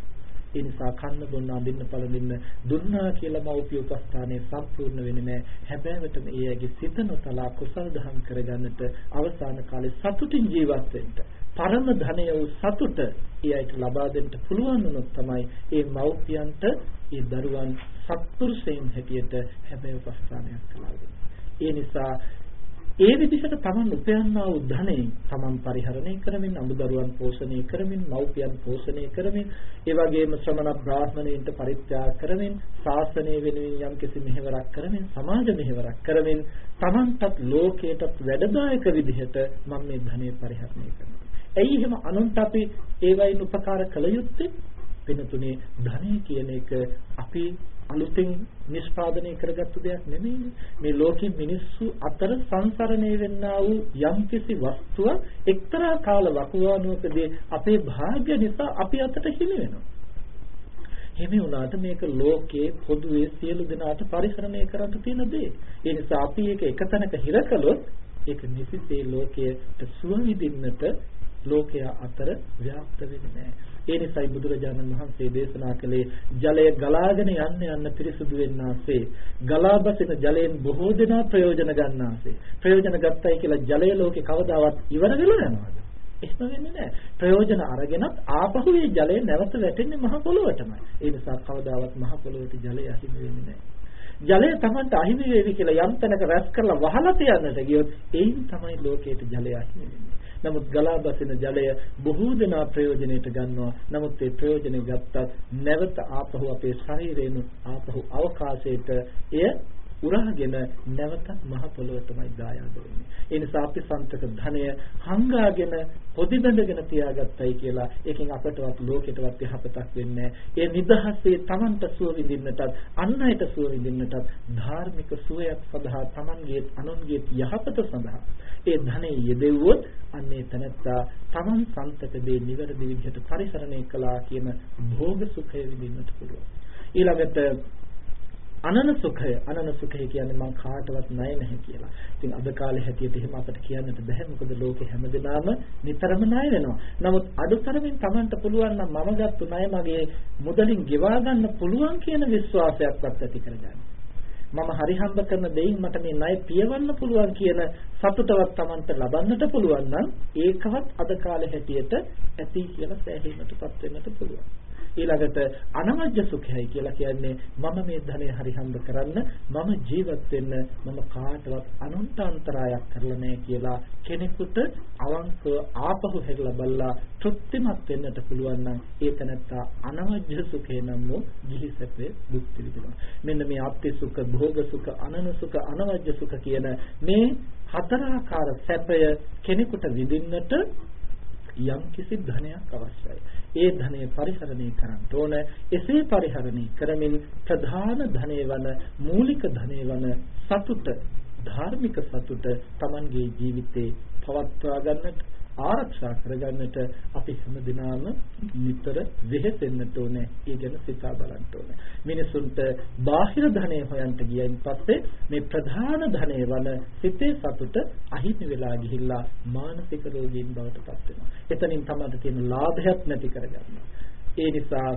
ඒ නිසා කන්න බොන්න අඳින්න පළඳින්න දුන්නා කියලා මව්පිය උපස්ථානයේ සම්පූර්ණ වෙන්නේ නැහැ. හැබැයිවටම ඒ ඇගේ සිත නොතලා කුසල් දහම් කරගන්නට අවසාන කාලේ සතුටින් ජීවත් වෙන්න. පරම ධනය වූ සතුට ඒ අයට ලබා දෙන්න පුළුවන් වුණොත් තමයි ඒ මව්පියන්ට ඒ දරුවන් සත්පුරුෂයන් හැටියට හැබැයි උපස්ථානයක් කළා ඒ නිසා ඒ විදිහට තමන් උපයන්නා වූ ධනෙන් තමන් පරිහරණය කරමින් අමුදරුවන් පෝෂණය කරමින් මව්පියන් පෝෂණය කරමින් ඒ වගේම ශ්‍රමණ බ්‍රාහ්මණයින්ට පරිත්‍යාග කරමින් ශාසනය වෙනුවෙන් යම්කිසි මෙහෙවරක් කරමින් සමාජ මෙහෙවරක් කරමින් තමන්ටත් ලෝකයටත් වැඩදායක විදිහට මම මේ ධනෙ පරිහරණය කරනවා. ඇයි එහෙම අනුන්ට අපි ඒවයින් උපකාර කළ යුත්තේ? වෙනතුනේ ධනෙ කියන එක අපි අලුතෙන් නිෂ්පාදනය කරගත්තු දෙයක් නෙමෙයි මේ ලෝකෙ මිනිස්සු අතර සංසරණය වෙන්නා වූ යම්කිසි වස්තුව එක්තරා කාල වකවානුවකදී අපේ භාග්‍ය නිසා අපි අතට හිමි වෙනවා හිමි වුණාට මේක ලෝකයේ පොදුවේ සියලු දෙනාට පරිහරණය කරන්න තියෙන දේ. ඒ නිසා අපි ඒක එකතැනක හිර කළොත් ඒක නිසිසේ ලෝකයට සුව විඳින්නට ලෝකයා අතර ව්‍යාප්ත වෙන්නේ නැහැ. ඒ නිසායි බුදුරජාණන් වහන්සේ දේශනා කළේ ජලය ගලාගෙන යන්න යන්න පිරිසුදු වෙන්නාසේ ගලා බසින ජලයෙන් බොහෝ දෙනා ප්‍රයෝජන ගන්නාසේ. ප්‍රයෝජන ගත්තයි කියලා ජලය ලෝකේ කවදාවත් ඉවර වෙලා යනවද? එහෙම වෙන්නේ නැහැ. ප්‍රයෝජන අරගෙනත් ආපහු මේ ජලය නැවත වැටෙන්නේ මහ පොළොවටමයි. ඒ නිසා කවදාවත් මහ පොළොවට ජලය අහිමි වෙන්නේ නැහැ. ජලය Tamanට අහිමි වේවි කියලා යම් තැනක රැස් කරලා වහලා තියන්නට ගියොත් එයින් තමයි ලෝකයට ජලය අහිමි වෙන්නේ. නමුත් ගලා බසින ජලය බොහෝ දෙනා ප්‍රයෝජනෙට ගන්නවා. නමුත් ඒ ප්‍රයෝජනෙ ගත්තත් නැවත ආපහු අපේ ශරීරයෙන් ආපහු අවකාශයට එය උරාගෙන නැවත මහ පොළොවටමයි දායාද වෙන්නේ. ඒ නිසා අපි සන්තක ධනය හංගාගෙන පොදි බඳගෙන තියාගත්තයි කියලා ඒකෙන් අපටවත් ලෝකෙටවත් යහපතක් වෙන්නේ ඒ නිදහසේ Tamanට සුව විඳින්නටත් අන් අයට සුව විඳින්නටත් ධාර්මික සුවයක් සඳහා Tamanගේ අනුන්ගේ යහපත සඳහා ඒ ධනෙ යෙදෙව්වොත් අන්නේ තනත්තා Taman සන්තක දේ නිවැරදි විදිහට පරිසරණය කළා කියන භෝග සුඛය විඳින්නට පුළුවන්. ඊළඟට අනන සුඛය අනන සුඛය කියන්නේ මං කාටවත් ණය නැහැ කියලා. ඉතින් අද කාලේ හැටියට එහෙම අපිට කියන්නට බෑ මොකද ලෝකේ හැමදෙනාම නිතරම ණය වෙනවා. නමුත් අඩුතරමින් Tamanට පුළුවන් නම් මම ගත්ත ණය මගේ මුදලින් ගෙවා ගන්න පුළුවන් කියන විශ්වාසයක්වත් ඇති කරගන්න. මම හරි හම්බ කරන දෙයින් මට මේ ණය පියවන්න පුළුවන් කියන සතුටවත් Tamanට ලබන්නට පුළුවන් නම් ඒකවත් අද කාලේ හැටියට ඇති කියලා සෑහීමටපත් වෙන්නට පුළුවන්. ඊළඟට අනවජ්‍ය සුඛයයි කියලා කියන්නේ මම මේ ධනය හරි හම්බ කරන්න මම ජීවත් වෙන්න මම කාටවත් අනුන්ට අන්තරායක් කරලා නැහැ කියලා කෙනෙකුට අවංකව ආපහු හැරිලා බලලා තෘප්තිමත් වෙන්නට පුළුවන් නම් ඒ තැනත්තා අනවජ්‍ය සුඛේ නම් වූ ගිහි සැපේ භුක්ති විඳිනවා. මෙන්න මේ ආප්ති සුඛ, භෝග සුඛ, අනන සුඛ, අනවජ්‍ය සුඛ කියන මේ හතරාකාර සැපය කෙනෙකුට විඳින්නට යම් කිසි ධනයක් අවශ්‍යයි. ඒ ධනය පරිහරණය කරන්න ඕන. එසේ පරිහරණය කරමින් ප්‍රධාන ධනය වන මූලික ධනය වන සතුට ධාර්මික සතුට Tamanගේ ජීවිතේ පවත්වා ගන්නට ආරක්ෂා කරගන්නට අපි හැමදිනම නිතර වෙහෙසෙන්නට ඕනේ. ඒ ගැන සිතා බලන්න ඕනේ. මිනිසුන්ට බාහිර ධනෙ හොයන්ට ගියයින් පස්සේ මේ ප්‍රධාන ධනෙ වන සිතේ සතුට අහිමි වෙලා ගිහිල්ලා මානසික රෝගීන් බවට පත් වෙනවා. එතනින් තමයි තියෙන ලාභයක් නැති කරගන්නවා. ඒ නිසා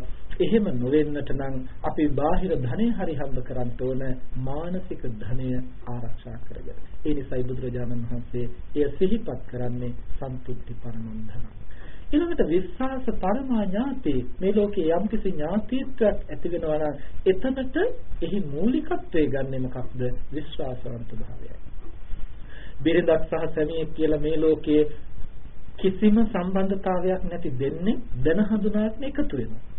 එහෙම නොවෙන්නට නම් අපි බාහිර ධනෙ හරි හම්බ කරන්න ඕන මානසික ධනය ආරක්ෂා කරගන්න. ඒ නිසායි බුදුරජාණන් වහන්සේ එය සිහිපත් කරන්නේ සන්තුට්ටි පරමන්ධන. ඊළඟට විශ්වාස පරමා ඥාති මේ ලෝකේ යම්කිසි ඥාතිත්වයක් ඇති වෙනවා නම් එතනට එහි මූලිකත්වයේ ගන්නෙ මොකක්ද? විශ්වාසවන්ත භාවයයි. බිරිඳක් සහ සැමියෙක් කියලා මේ ලෝකයේ කිසිම සම්බන්ධතාවයක් නැති දෙන්නේ දැන හඳුනාගෙන එකතු වෙනවා.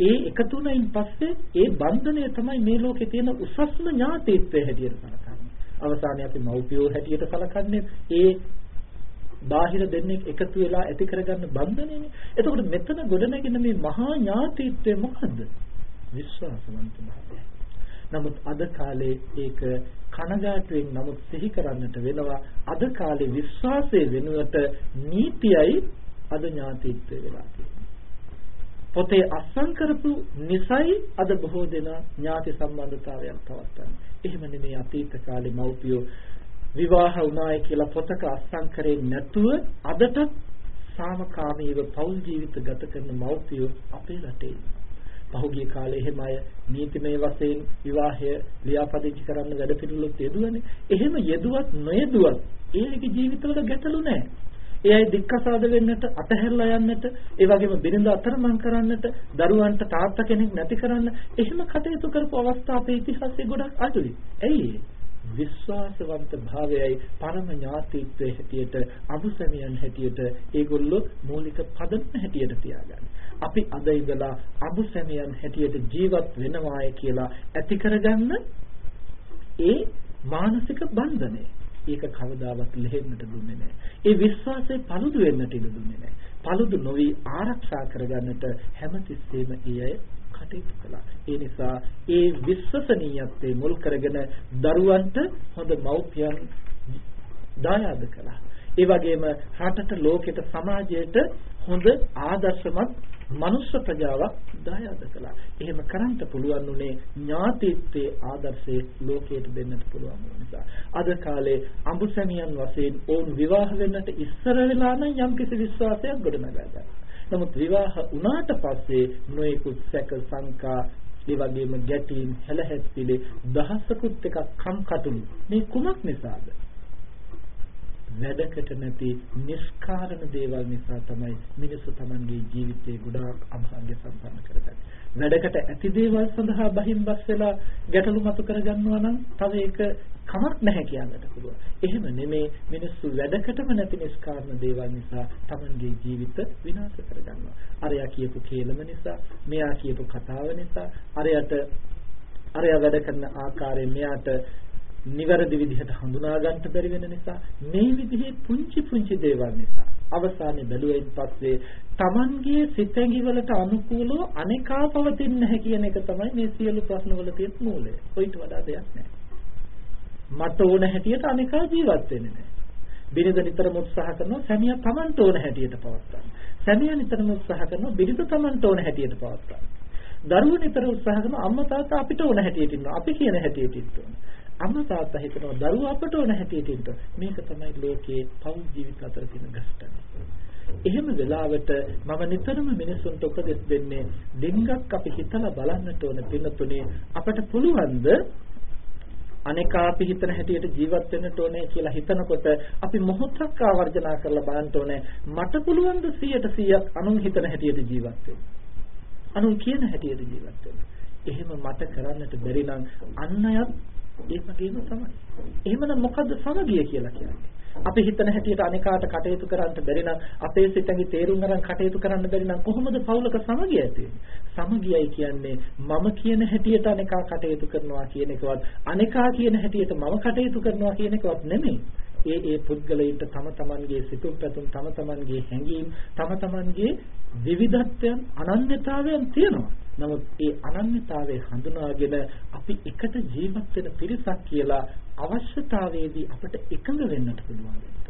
ඒ එකතු වුණයින් පස්සේ ඒ බන්ධනය තමයි මේ ලෝකේ තියෙන උසස්ම ඥාතීත්වයේ හැටියට සලකන්නේ. අවසානයේ අපි මව්පියෝ හැටියට සලකන්නේ ඒ බාහිර දෙන්නේ එකතු වෙලා ඇති කරගන්න බන්ධනයනේ. එතකොට මෙතන ගොඩනැගෙන මේ මහා ඥාතීත්වය මොකද්ද? විශ්වාසවන්ත භාවය. නමුත් අද කාලේ ඒක කනගාටුවෙන් නමුත් සිහි කරන්නට වෙනවා අද කාලේ විශ්වාසයේ වෙනුවට නීතියයි අද ඥාතීත්වය වෙලා තියෙන්නේ. පොතේ අස්සම් කරපු නිසයි අද බොහෝ දෙනා ඥාති සම්බන්ධතාවයක් පවත්වන්නේ. එහෙම නෙමෙයි අතීත කාලේ මව්පියෝ විවාහ වුණායි කියලා පොතක අස්සම් කරේ නැතුව අදටත් සාමකාමීව පෞල් ජීවිත ගත කරන මව්පියෝ අපේ රටේ පහුගිය කාලේ එහෙම අය නීතිමය වශයෙන් විවාහය ලියාපදිංචි කරන්න වැඩ පිළිවෙලක් යෙදුවනේ. එහෙම යෙදුවත් නොයෙදුවත් ඒගේ ජීවිතවල ගැටලු නැහැ. ඒ අය දික්කසාද වෙන්නට අතහැරලා යන්නට ඒ වගේම බිරිඳ අතරමං කරන්නට දරුවන්ට තාත්තා කෙනෙක් නැති කරන්න එහෙම කටයුතු කරපු අවස්ථා අපේ ඉතිහාසයේ ගොඩක් අඩුයි. ඇයි විශ්වාසවන්ත භාවයයි පරම ඥාතිත්වයේ හැටියට අමුසමියන් හැටියට ඒගොල්ලෝ මූලික පදම හැටියට තියාගන්න. අපි අද ඉඳලා අමුසමියන් හැටියට ජීවත් වෙනවාය කියලා ඇති කරගන්න ඒ මානසික බන්ධනය. ඒක කවදාවත් ලෙහෙන්නට දුන්නේ නැහැ. ඒ විශ්වාසය paludu වෙන්නට ඉඩ දුන්නේ නැහැ. paludu නොවි ආරක්ෂා කරගන්නට හැමතිස්සෙම ඒ අය කටයුතු කළා. ඒ නිසා ඒ විශ්වසනීයත්වයේ මුල් කරගෙන දරුවන්ට හොඳ මව්පියන් දායාද කළා. ඒ වගේම රටට ලෝකෙට සමාජයට හොඳ ආදර්ශමත් මනුෂ්‍ය ප්‍රජාවක් දායාද කළා. එහෙම කරන්න පුළුවන් උනේ ඥාතිත්වයේ ආදර්ශයේ ලෝකයට දෙන්නට පුළුවන් නිසා. අද කාලේ අඹුසැමියන් වශයෙන් ඕන් විවාහ වෙන්නට ඉස්සර වෙලා නම් යම්කිසි විශ්වාසයක් ගොඩනගා නමුත් විවාහ වුණාට පස්සේ නොයෙකුත් සැක සංකා ඒ වගේම ගැටීම් හැලහැප්පිලි දහසකුත් එකක් කම්කටොළු මේ කුමක් නිසාද වැඩකට නැති නිෂ්කාරණ දේවල් නිසා තමයි මිනිස්සු Tamanගේ ජීවිතේ ගොඩාක් අභාග්‍ය සම්පන්න කරගන්නේ. වැඩකට ඇති දේවල් සඳහා බහින්බස් වෙලා ගැටලු මතු කරගන්නවා නම් තව ඒක කමක් නැහැ කියන්නට පුළුවන්. එහෙම නෙමේ මිනිස්සු වැඩකටම නැති නිෂ්කාරණ දේවල් නිසා Tamanගේ ජීවිත විනාශ කරගන්නවා. අරයා කියපු කේලම නිසා, මෙයා කියපු කතාව නිසා, අරයට අරයා වැඩ කරන ආකාරයෙන් මෙයාට නිවැරදි විදිහට හඳුනා ගන්නට බැරි වෙන නිසා මේ විදිහේ පුංචි පුංචි දේවල් නිසා අවසානයේ බැලුවෙන් පස්සේ Tamanගේ සිතැඟි වලට අනුකූලව අනේකා පවතින්නේ නැහැ කියන එක තමයි මේ සියලු ප්‍රශ්නවල තියෙන මූලය. කොයිට වඩා දෙයක් නැහැ. මට ඕන හැටියට අනේකා ජීවත් වෙන්නේ නැහැ. බිරිඳ නිතරම උත්සාහ කරනවා සැමියා Tamanට ඕන හැටියට පවත්වන්න. සැමියා නිතරම උත්සාහ කරනවා බිරිඳ Tamanට ඕන හැටියට පවත්වන්න. දරුවෝ නිතර උත්සාහ කරනවා අම්මා තාත්තා අපිට ඕන හැටියට ඉන්නවා. අපි කියන හැටියට ඉන්නවා. අම්මා තාත්තා හිතනවා දරුවා අපට ඕන හැටියට ඉන්න. මේක තමයි ලෝකයේ පෞල් ජීවිත අතර තියෙන ගැස්ටන. එහෙම වෙලාවට මම නිතරම මිනිසුන්ට උපදෙස් දෙන්නේ දෙංගක් අපි හිතලා බලන්නට ඕන පින්නතුනේ අපට පුළුවන්ද අනේකා අපි හිතන හැටියට ජීවත් වෙන්නට ඕනේ කියලා හිතනකොට අපි මොහොතක් ආවර්ජනා කරලා බලන්න ඕනේ මට පුළුවන් ද 100ට 100ක් අනුන් හිතන හැටියට ජීවත් වෙන්න අනුන් කියන හැටියට ජීවත් වෙනවා. එහෙම මට කරන්නට බැරි නම් අන් අයත් ඒ වගේම තමයි. එහෙමනම් මොකද්ද සමගිය කියලා කියන්නේ? අපි හිතන හැටියට අනිකාට කටයුතු කරන්න බැරි නම් අපේ සිතගේ තේරුම් අරන් කටයුතු කරන්න බැරි නම් කොහොමද පවුලක සමගිය ඇති සමගියයි කියන්නේ මම කියන හැටියට අනිකා කටයුතු කරනවා කියන එකවත් අනිකා කියන හැටියට මම කටයුතු කරනවා කියන එකවත් නෙමෙයි. ඒ ඒ පුද්ගලයින්ට තම තමන්ගේ සිතුම් පැතුම් තම තමන්ගේ හැඟීම් තම තමන්ගේ විවිධත්වයන් අනන්‍යතාවයන් තියෙනවා. නමුත් ඒ අනන්‍යතාවය හඳුනාගෙන අපි එකට ජීවත් වෙන පිරිසක් කියලා අවශ්‍යතාවයේදී අපිට එකඟ වෙන්නට පුළුවන්.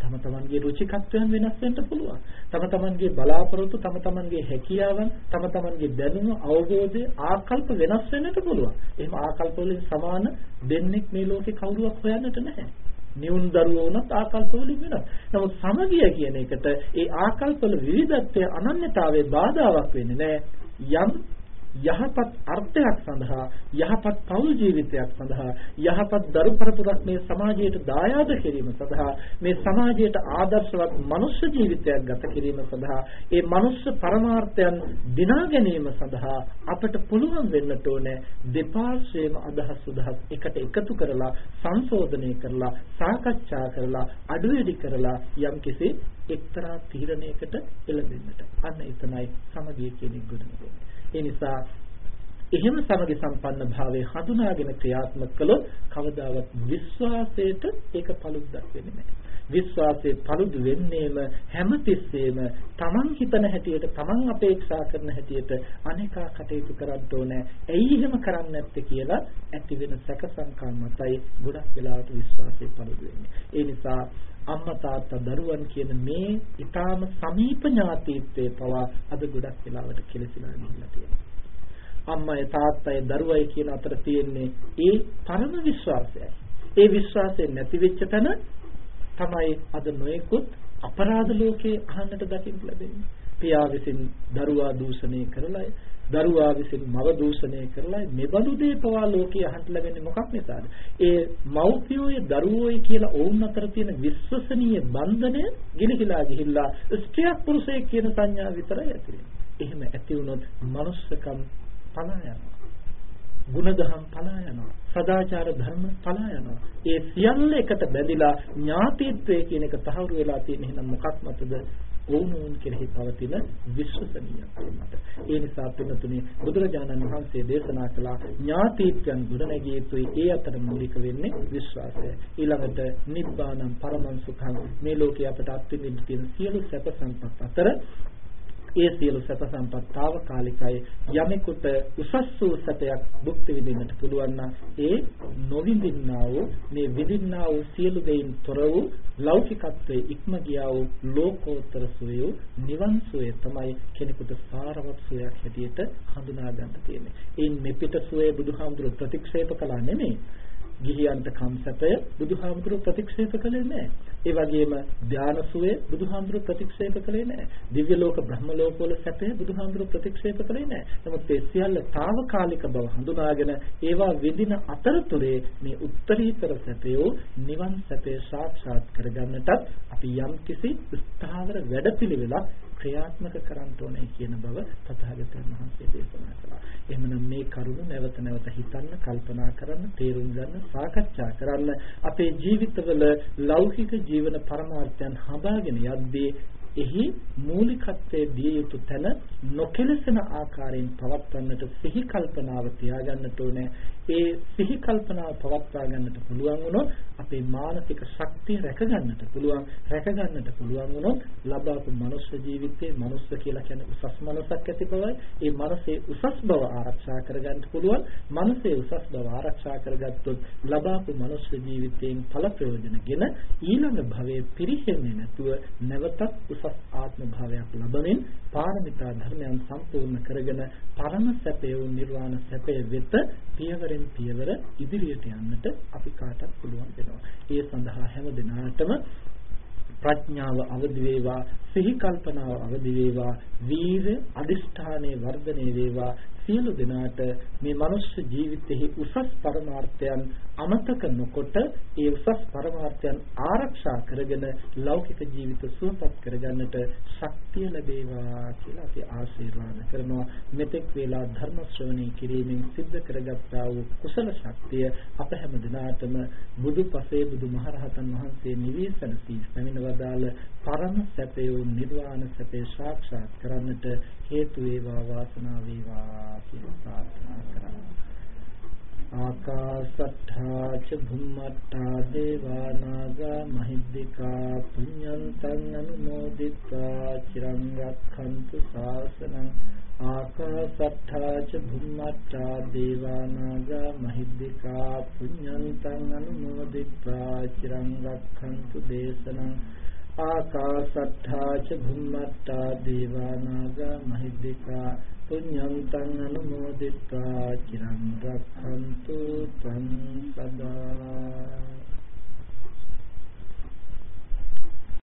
තම තමන්ගේ රුචිකත්වයන් වෙනස් වෙන්න පුළුවන්. තම තමන්ගේ බලාපොරොත්තු, තම තමන්ගේ හැකියාවන්, තම තමන්ගේ දැනුම, අවබෝධය, ආකල්ප වෙනස් වෙන්නට පුළුවන්. එහෙම ආකල්ප වලින් සමාන දෙන්නෙක් මේ ලෝකේ කවුරුවක් හොයන්නට නැහැ. නියුන් දරුවෝ වුණත් ආකල්ප වලින් වෙනස්. නමුත් සමගිය කියන එකට ඒ ආකල්ප වල විවිධත්වය අනන්‍යතාවයේ බාධාවක් වෙන්නේ නැහැ. යම් යහපත් අර්ථයක් සඳහා යහපත් පෞල් ජීවිතයක් සඳහා යහපත් දරු පරපුරක් මේ සමාජයට දායාද කිරීම සඳහා මේ සමාජයට ආදර්ශවත් මනුෂ්‍ය ජීවිතයක් ගත කිරීම සඳහා ඒ මනුෂ්‍ය පරමාර්ථයන් දිනා ගැනීම සඳහා අපට පුළුවන් වෙන්නට ඕනේ දෙපාර්ශ්වයේම අදහස් උදහස් එකට එකතු කරලා සංශෝධනය කරලා සාකච්ඡා කරලා අඩුවෙඩි කරලා යම්කිසි එක්තරා තීරණයකට එළඹෙන්නට. අන්න එතනයි සමගිය කියන ගුණය ඒ නිසා එහෙම සමගි සම්පන්න භාවයේ හඳුනාගෙන ක්‍රියාත්මක කළොත් කවදාවත් විශ්වාසයට ඒක paluddක් වෙන්නේ නැහැ. විශ්වාසයේ paludu වෙන්නේම හැමතිස්සෙම Taman හිතන හැටියට Taman අපේක්ෂා කරන හැටියට අනේකා කටයුතු කරන්න ඕනේ. ඇයි එහෙම කරන්නේ නැත්තේ කියලා ඇති වෙන සැක සංකා මතයි ගොඩක් වෙලාවට විශ්වාසයේ paludu වෙන්නේ. ඒ නිසා අම්මා තාත්තා දරුවන් කියන මේ ඊටාම සමීප ඥාතීත්වයේ පවා අද ගොඩක් වෙලාවට කෙලසිලා ගිහිල්ලා තියෙනවා. අම්මයි තාත්තයි දරුවයි කියන අතර තියෙන්නේ ඒ පරම විශ්වාසයයි. ඒ විශ්වාසය නැති වෙච්ච තැන තමයි අද නොයෙකුත් අපරාධ ලෝකේ අහන්නට දකින්න ලැබෙන්නේ. පියා විසින් දරුවා දූෂණය කරලයි දරුවා විසින් මව දූෂණය කරලා මෙබඳු දේ පවා ලෝකේ අහන්න ලැබෙන්නේ මොකක් නිසාද? ඒ මව්පියෝයේ දරුවෝයි කියලා ඔවුන් අතර තියෙන විශ්වසනීය බන්ධනය ගිලිහිලා ගිහිල්ලා ස්ත්‍රියක් පුරුෂයෙක් කියන සංඥා විතරයි ඇති එහෙම ඇති වුණොත් මනුස්සකම් පලා යනවා. ගුණධම් පලා යනවා. සදාචාර ධර්ම පලා යනවා. ඒ සියල්ල එකට බැඳිලා ඥාතිත්වයේ කියන එක තහවුරු වෙලා තියෙන එහෙනම් මොකක් මතද? ඕනෝන් කෙරෙහි පවතින විශ්වසනීයත්වය මත. ඒ නිසා පින්තුනේ බුදුරජාණන් වහන්සේ දේශනා කළ ඥාතිත්වයන් ගොඩනැගිය යුතුයි. ඒ අතර මූලික වෙන්නේ විශ්වාසය. ඊළඟට නිබ්බානම් පරමං සුඛං මේ ලෝකේ අපට අත්විඳින්න තියෙන සියලු සැප සම්පත් අතර ඒ සියලු සැප සම්පත් తాවකාලිකයි යමෙකුට උසස් වූ සැපයක් භුක්ති විඳින්නට පුළුවන් නම් ඒ නොවිඳින්නා වූ මේ විඳින්නා වූ සියලු දෙයින් තොර වූ ලෞකිකත්වයේ ඉක්ම ගියා වූ ලෝකෝත්තර සුවය නිවන් සුවය තමයි කෙනෙකුට සාරවත් සුවයක් හැටියට හඳුනා ගන්න තියෙන්නේ. ඒන් මෙපිට සුවය බුදුහාමුදුරු ප්‍රතික්ෂේප කළා නෙමෙයි. ගිහියන්ට කම්සපය බුදුහාමුදුරු ප්‍රතික්ෂේප කළේ නැහැ. ඒ වගේම ධානසුවේ බුදුහාමුදුරු ප්‍රතික්ෂේප කළේ නැහැ. දිව්‍ය ලෝක බ්‍රහ්ම ලෝක වල සැපය බුදුහාමුදුරු ප්‍රතික්ෂේප කළේ නැහැ. නමුත් ඒ සියල්ල తాවකාලික බව හඳුනාගෙන ඒවා විඳින අතරතුරේ මේ උත්තරීතර සැපය නිවන් සැපය සාක්ෂාත් කරගන්නටත් අපි යම්කිසි ස්ථාවර වැඩපිළිවෙලක් ක්‍රියාත්මක කරන්න ඕනේ කියන බව තථාගතයන් වහන්සේ දේශනා කළා. එහෙමනම් මේ කරුණ නැවත නැවත හිතන්න, කල්පනා කරන්න, තේරුම් ගන්න, සාකච්ඡා කරන්න අපේ ජීවිතවල ලෞකික ජීවන පරමාර්ථයන් හදාගෙන යද්දී එහි මූලිකත්වයේ දිය යුතු තැන නොකෙලසෙන ආකාරයෙන් පවත්වන්නට සිහි කල්පනාව තියාගන්නට ඕනේ. ඒ සිහි කල්පනාව පවත්වා ගන්නට පුළුවන් වුණොත් අපේ මානසික ශක්තිය රැකගන්නට පුළුවන්. රැකගන්නට පුළුවන් වුණොත් ලබාපු මනුෂ්‍ය ජීවිතයේ මනුෂ්‍ය කියලා කියන්නේ උසස් මනසක් ඇති බවයි. ඒ මනසේ උසස් බව ආරක්ෂා කරගන්න පුළුවන්. මනසේ උසස් බව ආරක්ෂා කරගත්තොත් ලබාපු මනුෂ්‍ය ජීවිතයෙන් ඵල ප්‍රයෝජනගෙන ඊළඟ භවයේ පිරිහෙන්නේ නැතුව නැවතත් උසස් ආත්ම භාවයක් ලබමින් පාරමිතා ධර්මයන් සම්පූර්ණ කරගෙන පරම සැපය වූ නිර්වාණ සැපය වෙත පියවරෙන් පියවර ඉදිරියට යන්නට අපි කාටත් පුළුවන් වෙනවා. ඒ සඳහා හැම දිනාටම ප්‍රඥාව අවදි වේවා සිහි කල්පනාව අවදි වේවා. වීර අදිෂ්ඨානයේ වර්ධනය වේවා. සියලු දෙනාට මේ මනුෂ්‍ය ජීවිතයේ උසස් පරමාර්ථයන් අමතක නොකොට ඒ උසස් පරමාර්ථයන් ආරක්ෂා කරගෙන ලෞකික ජීවිත සුවපත් කරගන්නට ශක්තිය ලැබේවා කියලා අපි ආශිර්වාද කරනවා. මෙතෙක් වේලා ධර්ම ශ්‍රවණය කිරීමෙන් සිද්ධ කරගත්තා වූ කුසල ශක්තිය අප හැම දිනාටම බුදු පසේ බුදු මහරහතන් වහන්සේ නිවේසන සී පැමිණ පරම සැපය වූ නිර්වාණ සැපේ සාක්ෂාත් කරන්නට හේතු වේවා වාසනාව වේවා කියලා ප්‍රාර්ථනා කරනවා. ආකාශට්ඨා ච භුම්මට්ඨා දේවා නාග මහිද්దికා පුඤ්ඤන්තං අනුමෝදිත්වා චිරං රක්ඛන්තු ශාසනං ආකාශට්ඨා ච භුම්මට්ඨා දේවා නාග මහිද්దికා පුඤ්ඤන්තං අනුමෝදිත්වා චිරං රක්ඛන්තු දේශනං ආකාසට්ඨා ච භුම්මට්ඨා දේවානාග මහිද්దికා පුඤ්ඤන්තං අනුමෝදිත්වා චිරං රක්ඛන්තු තං සදා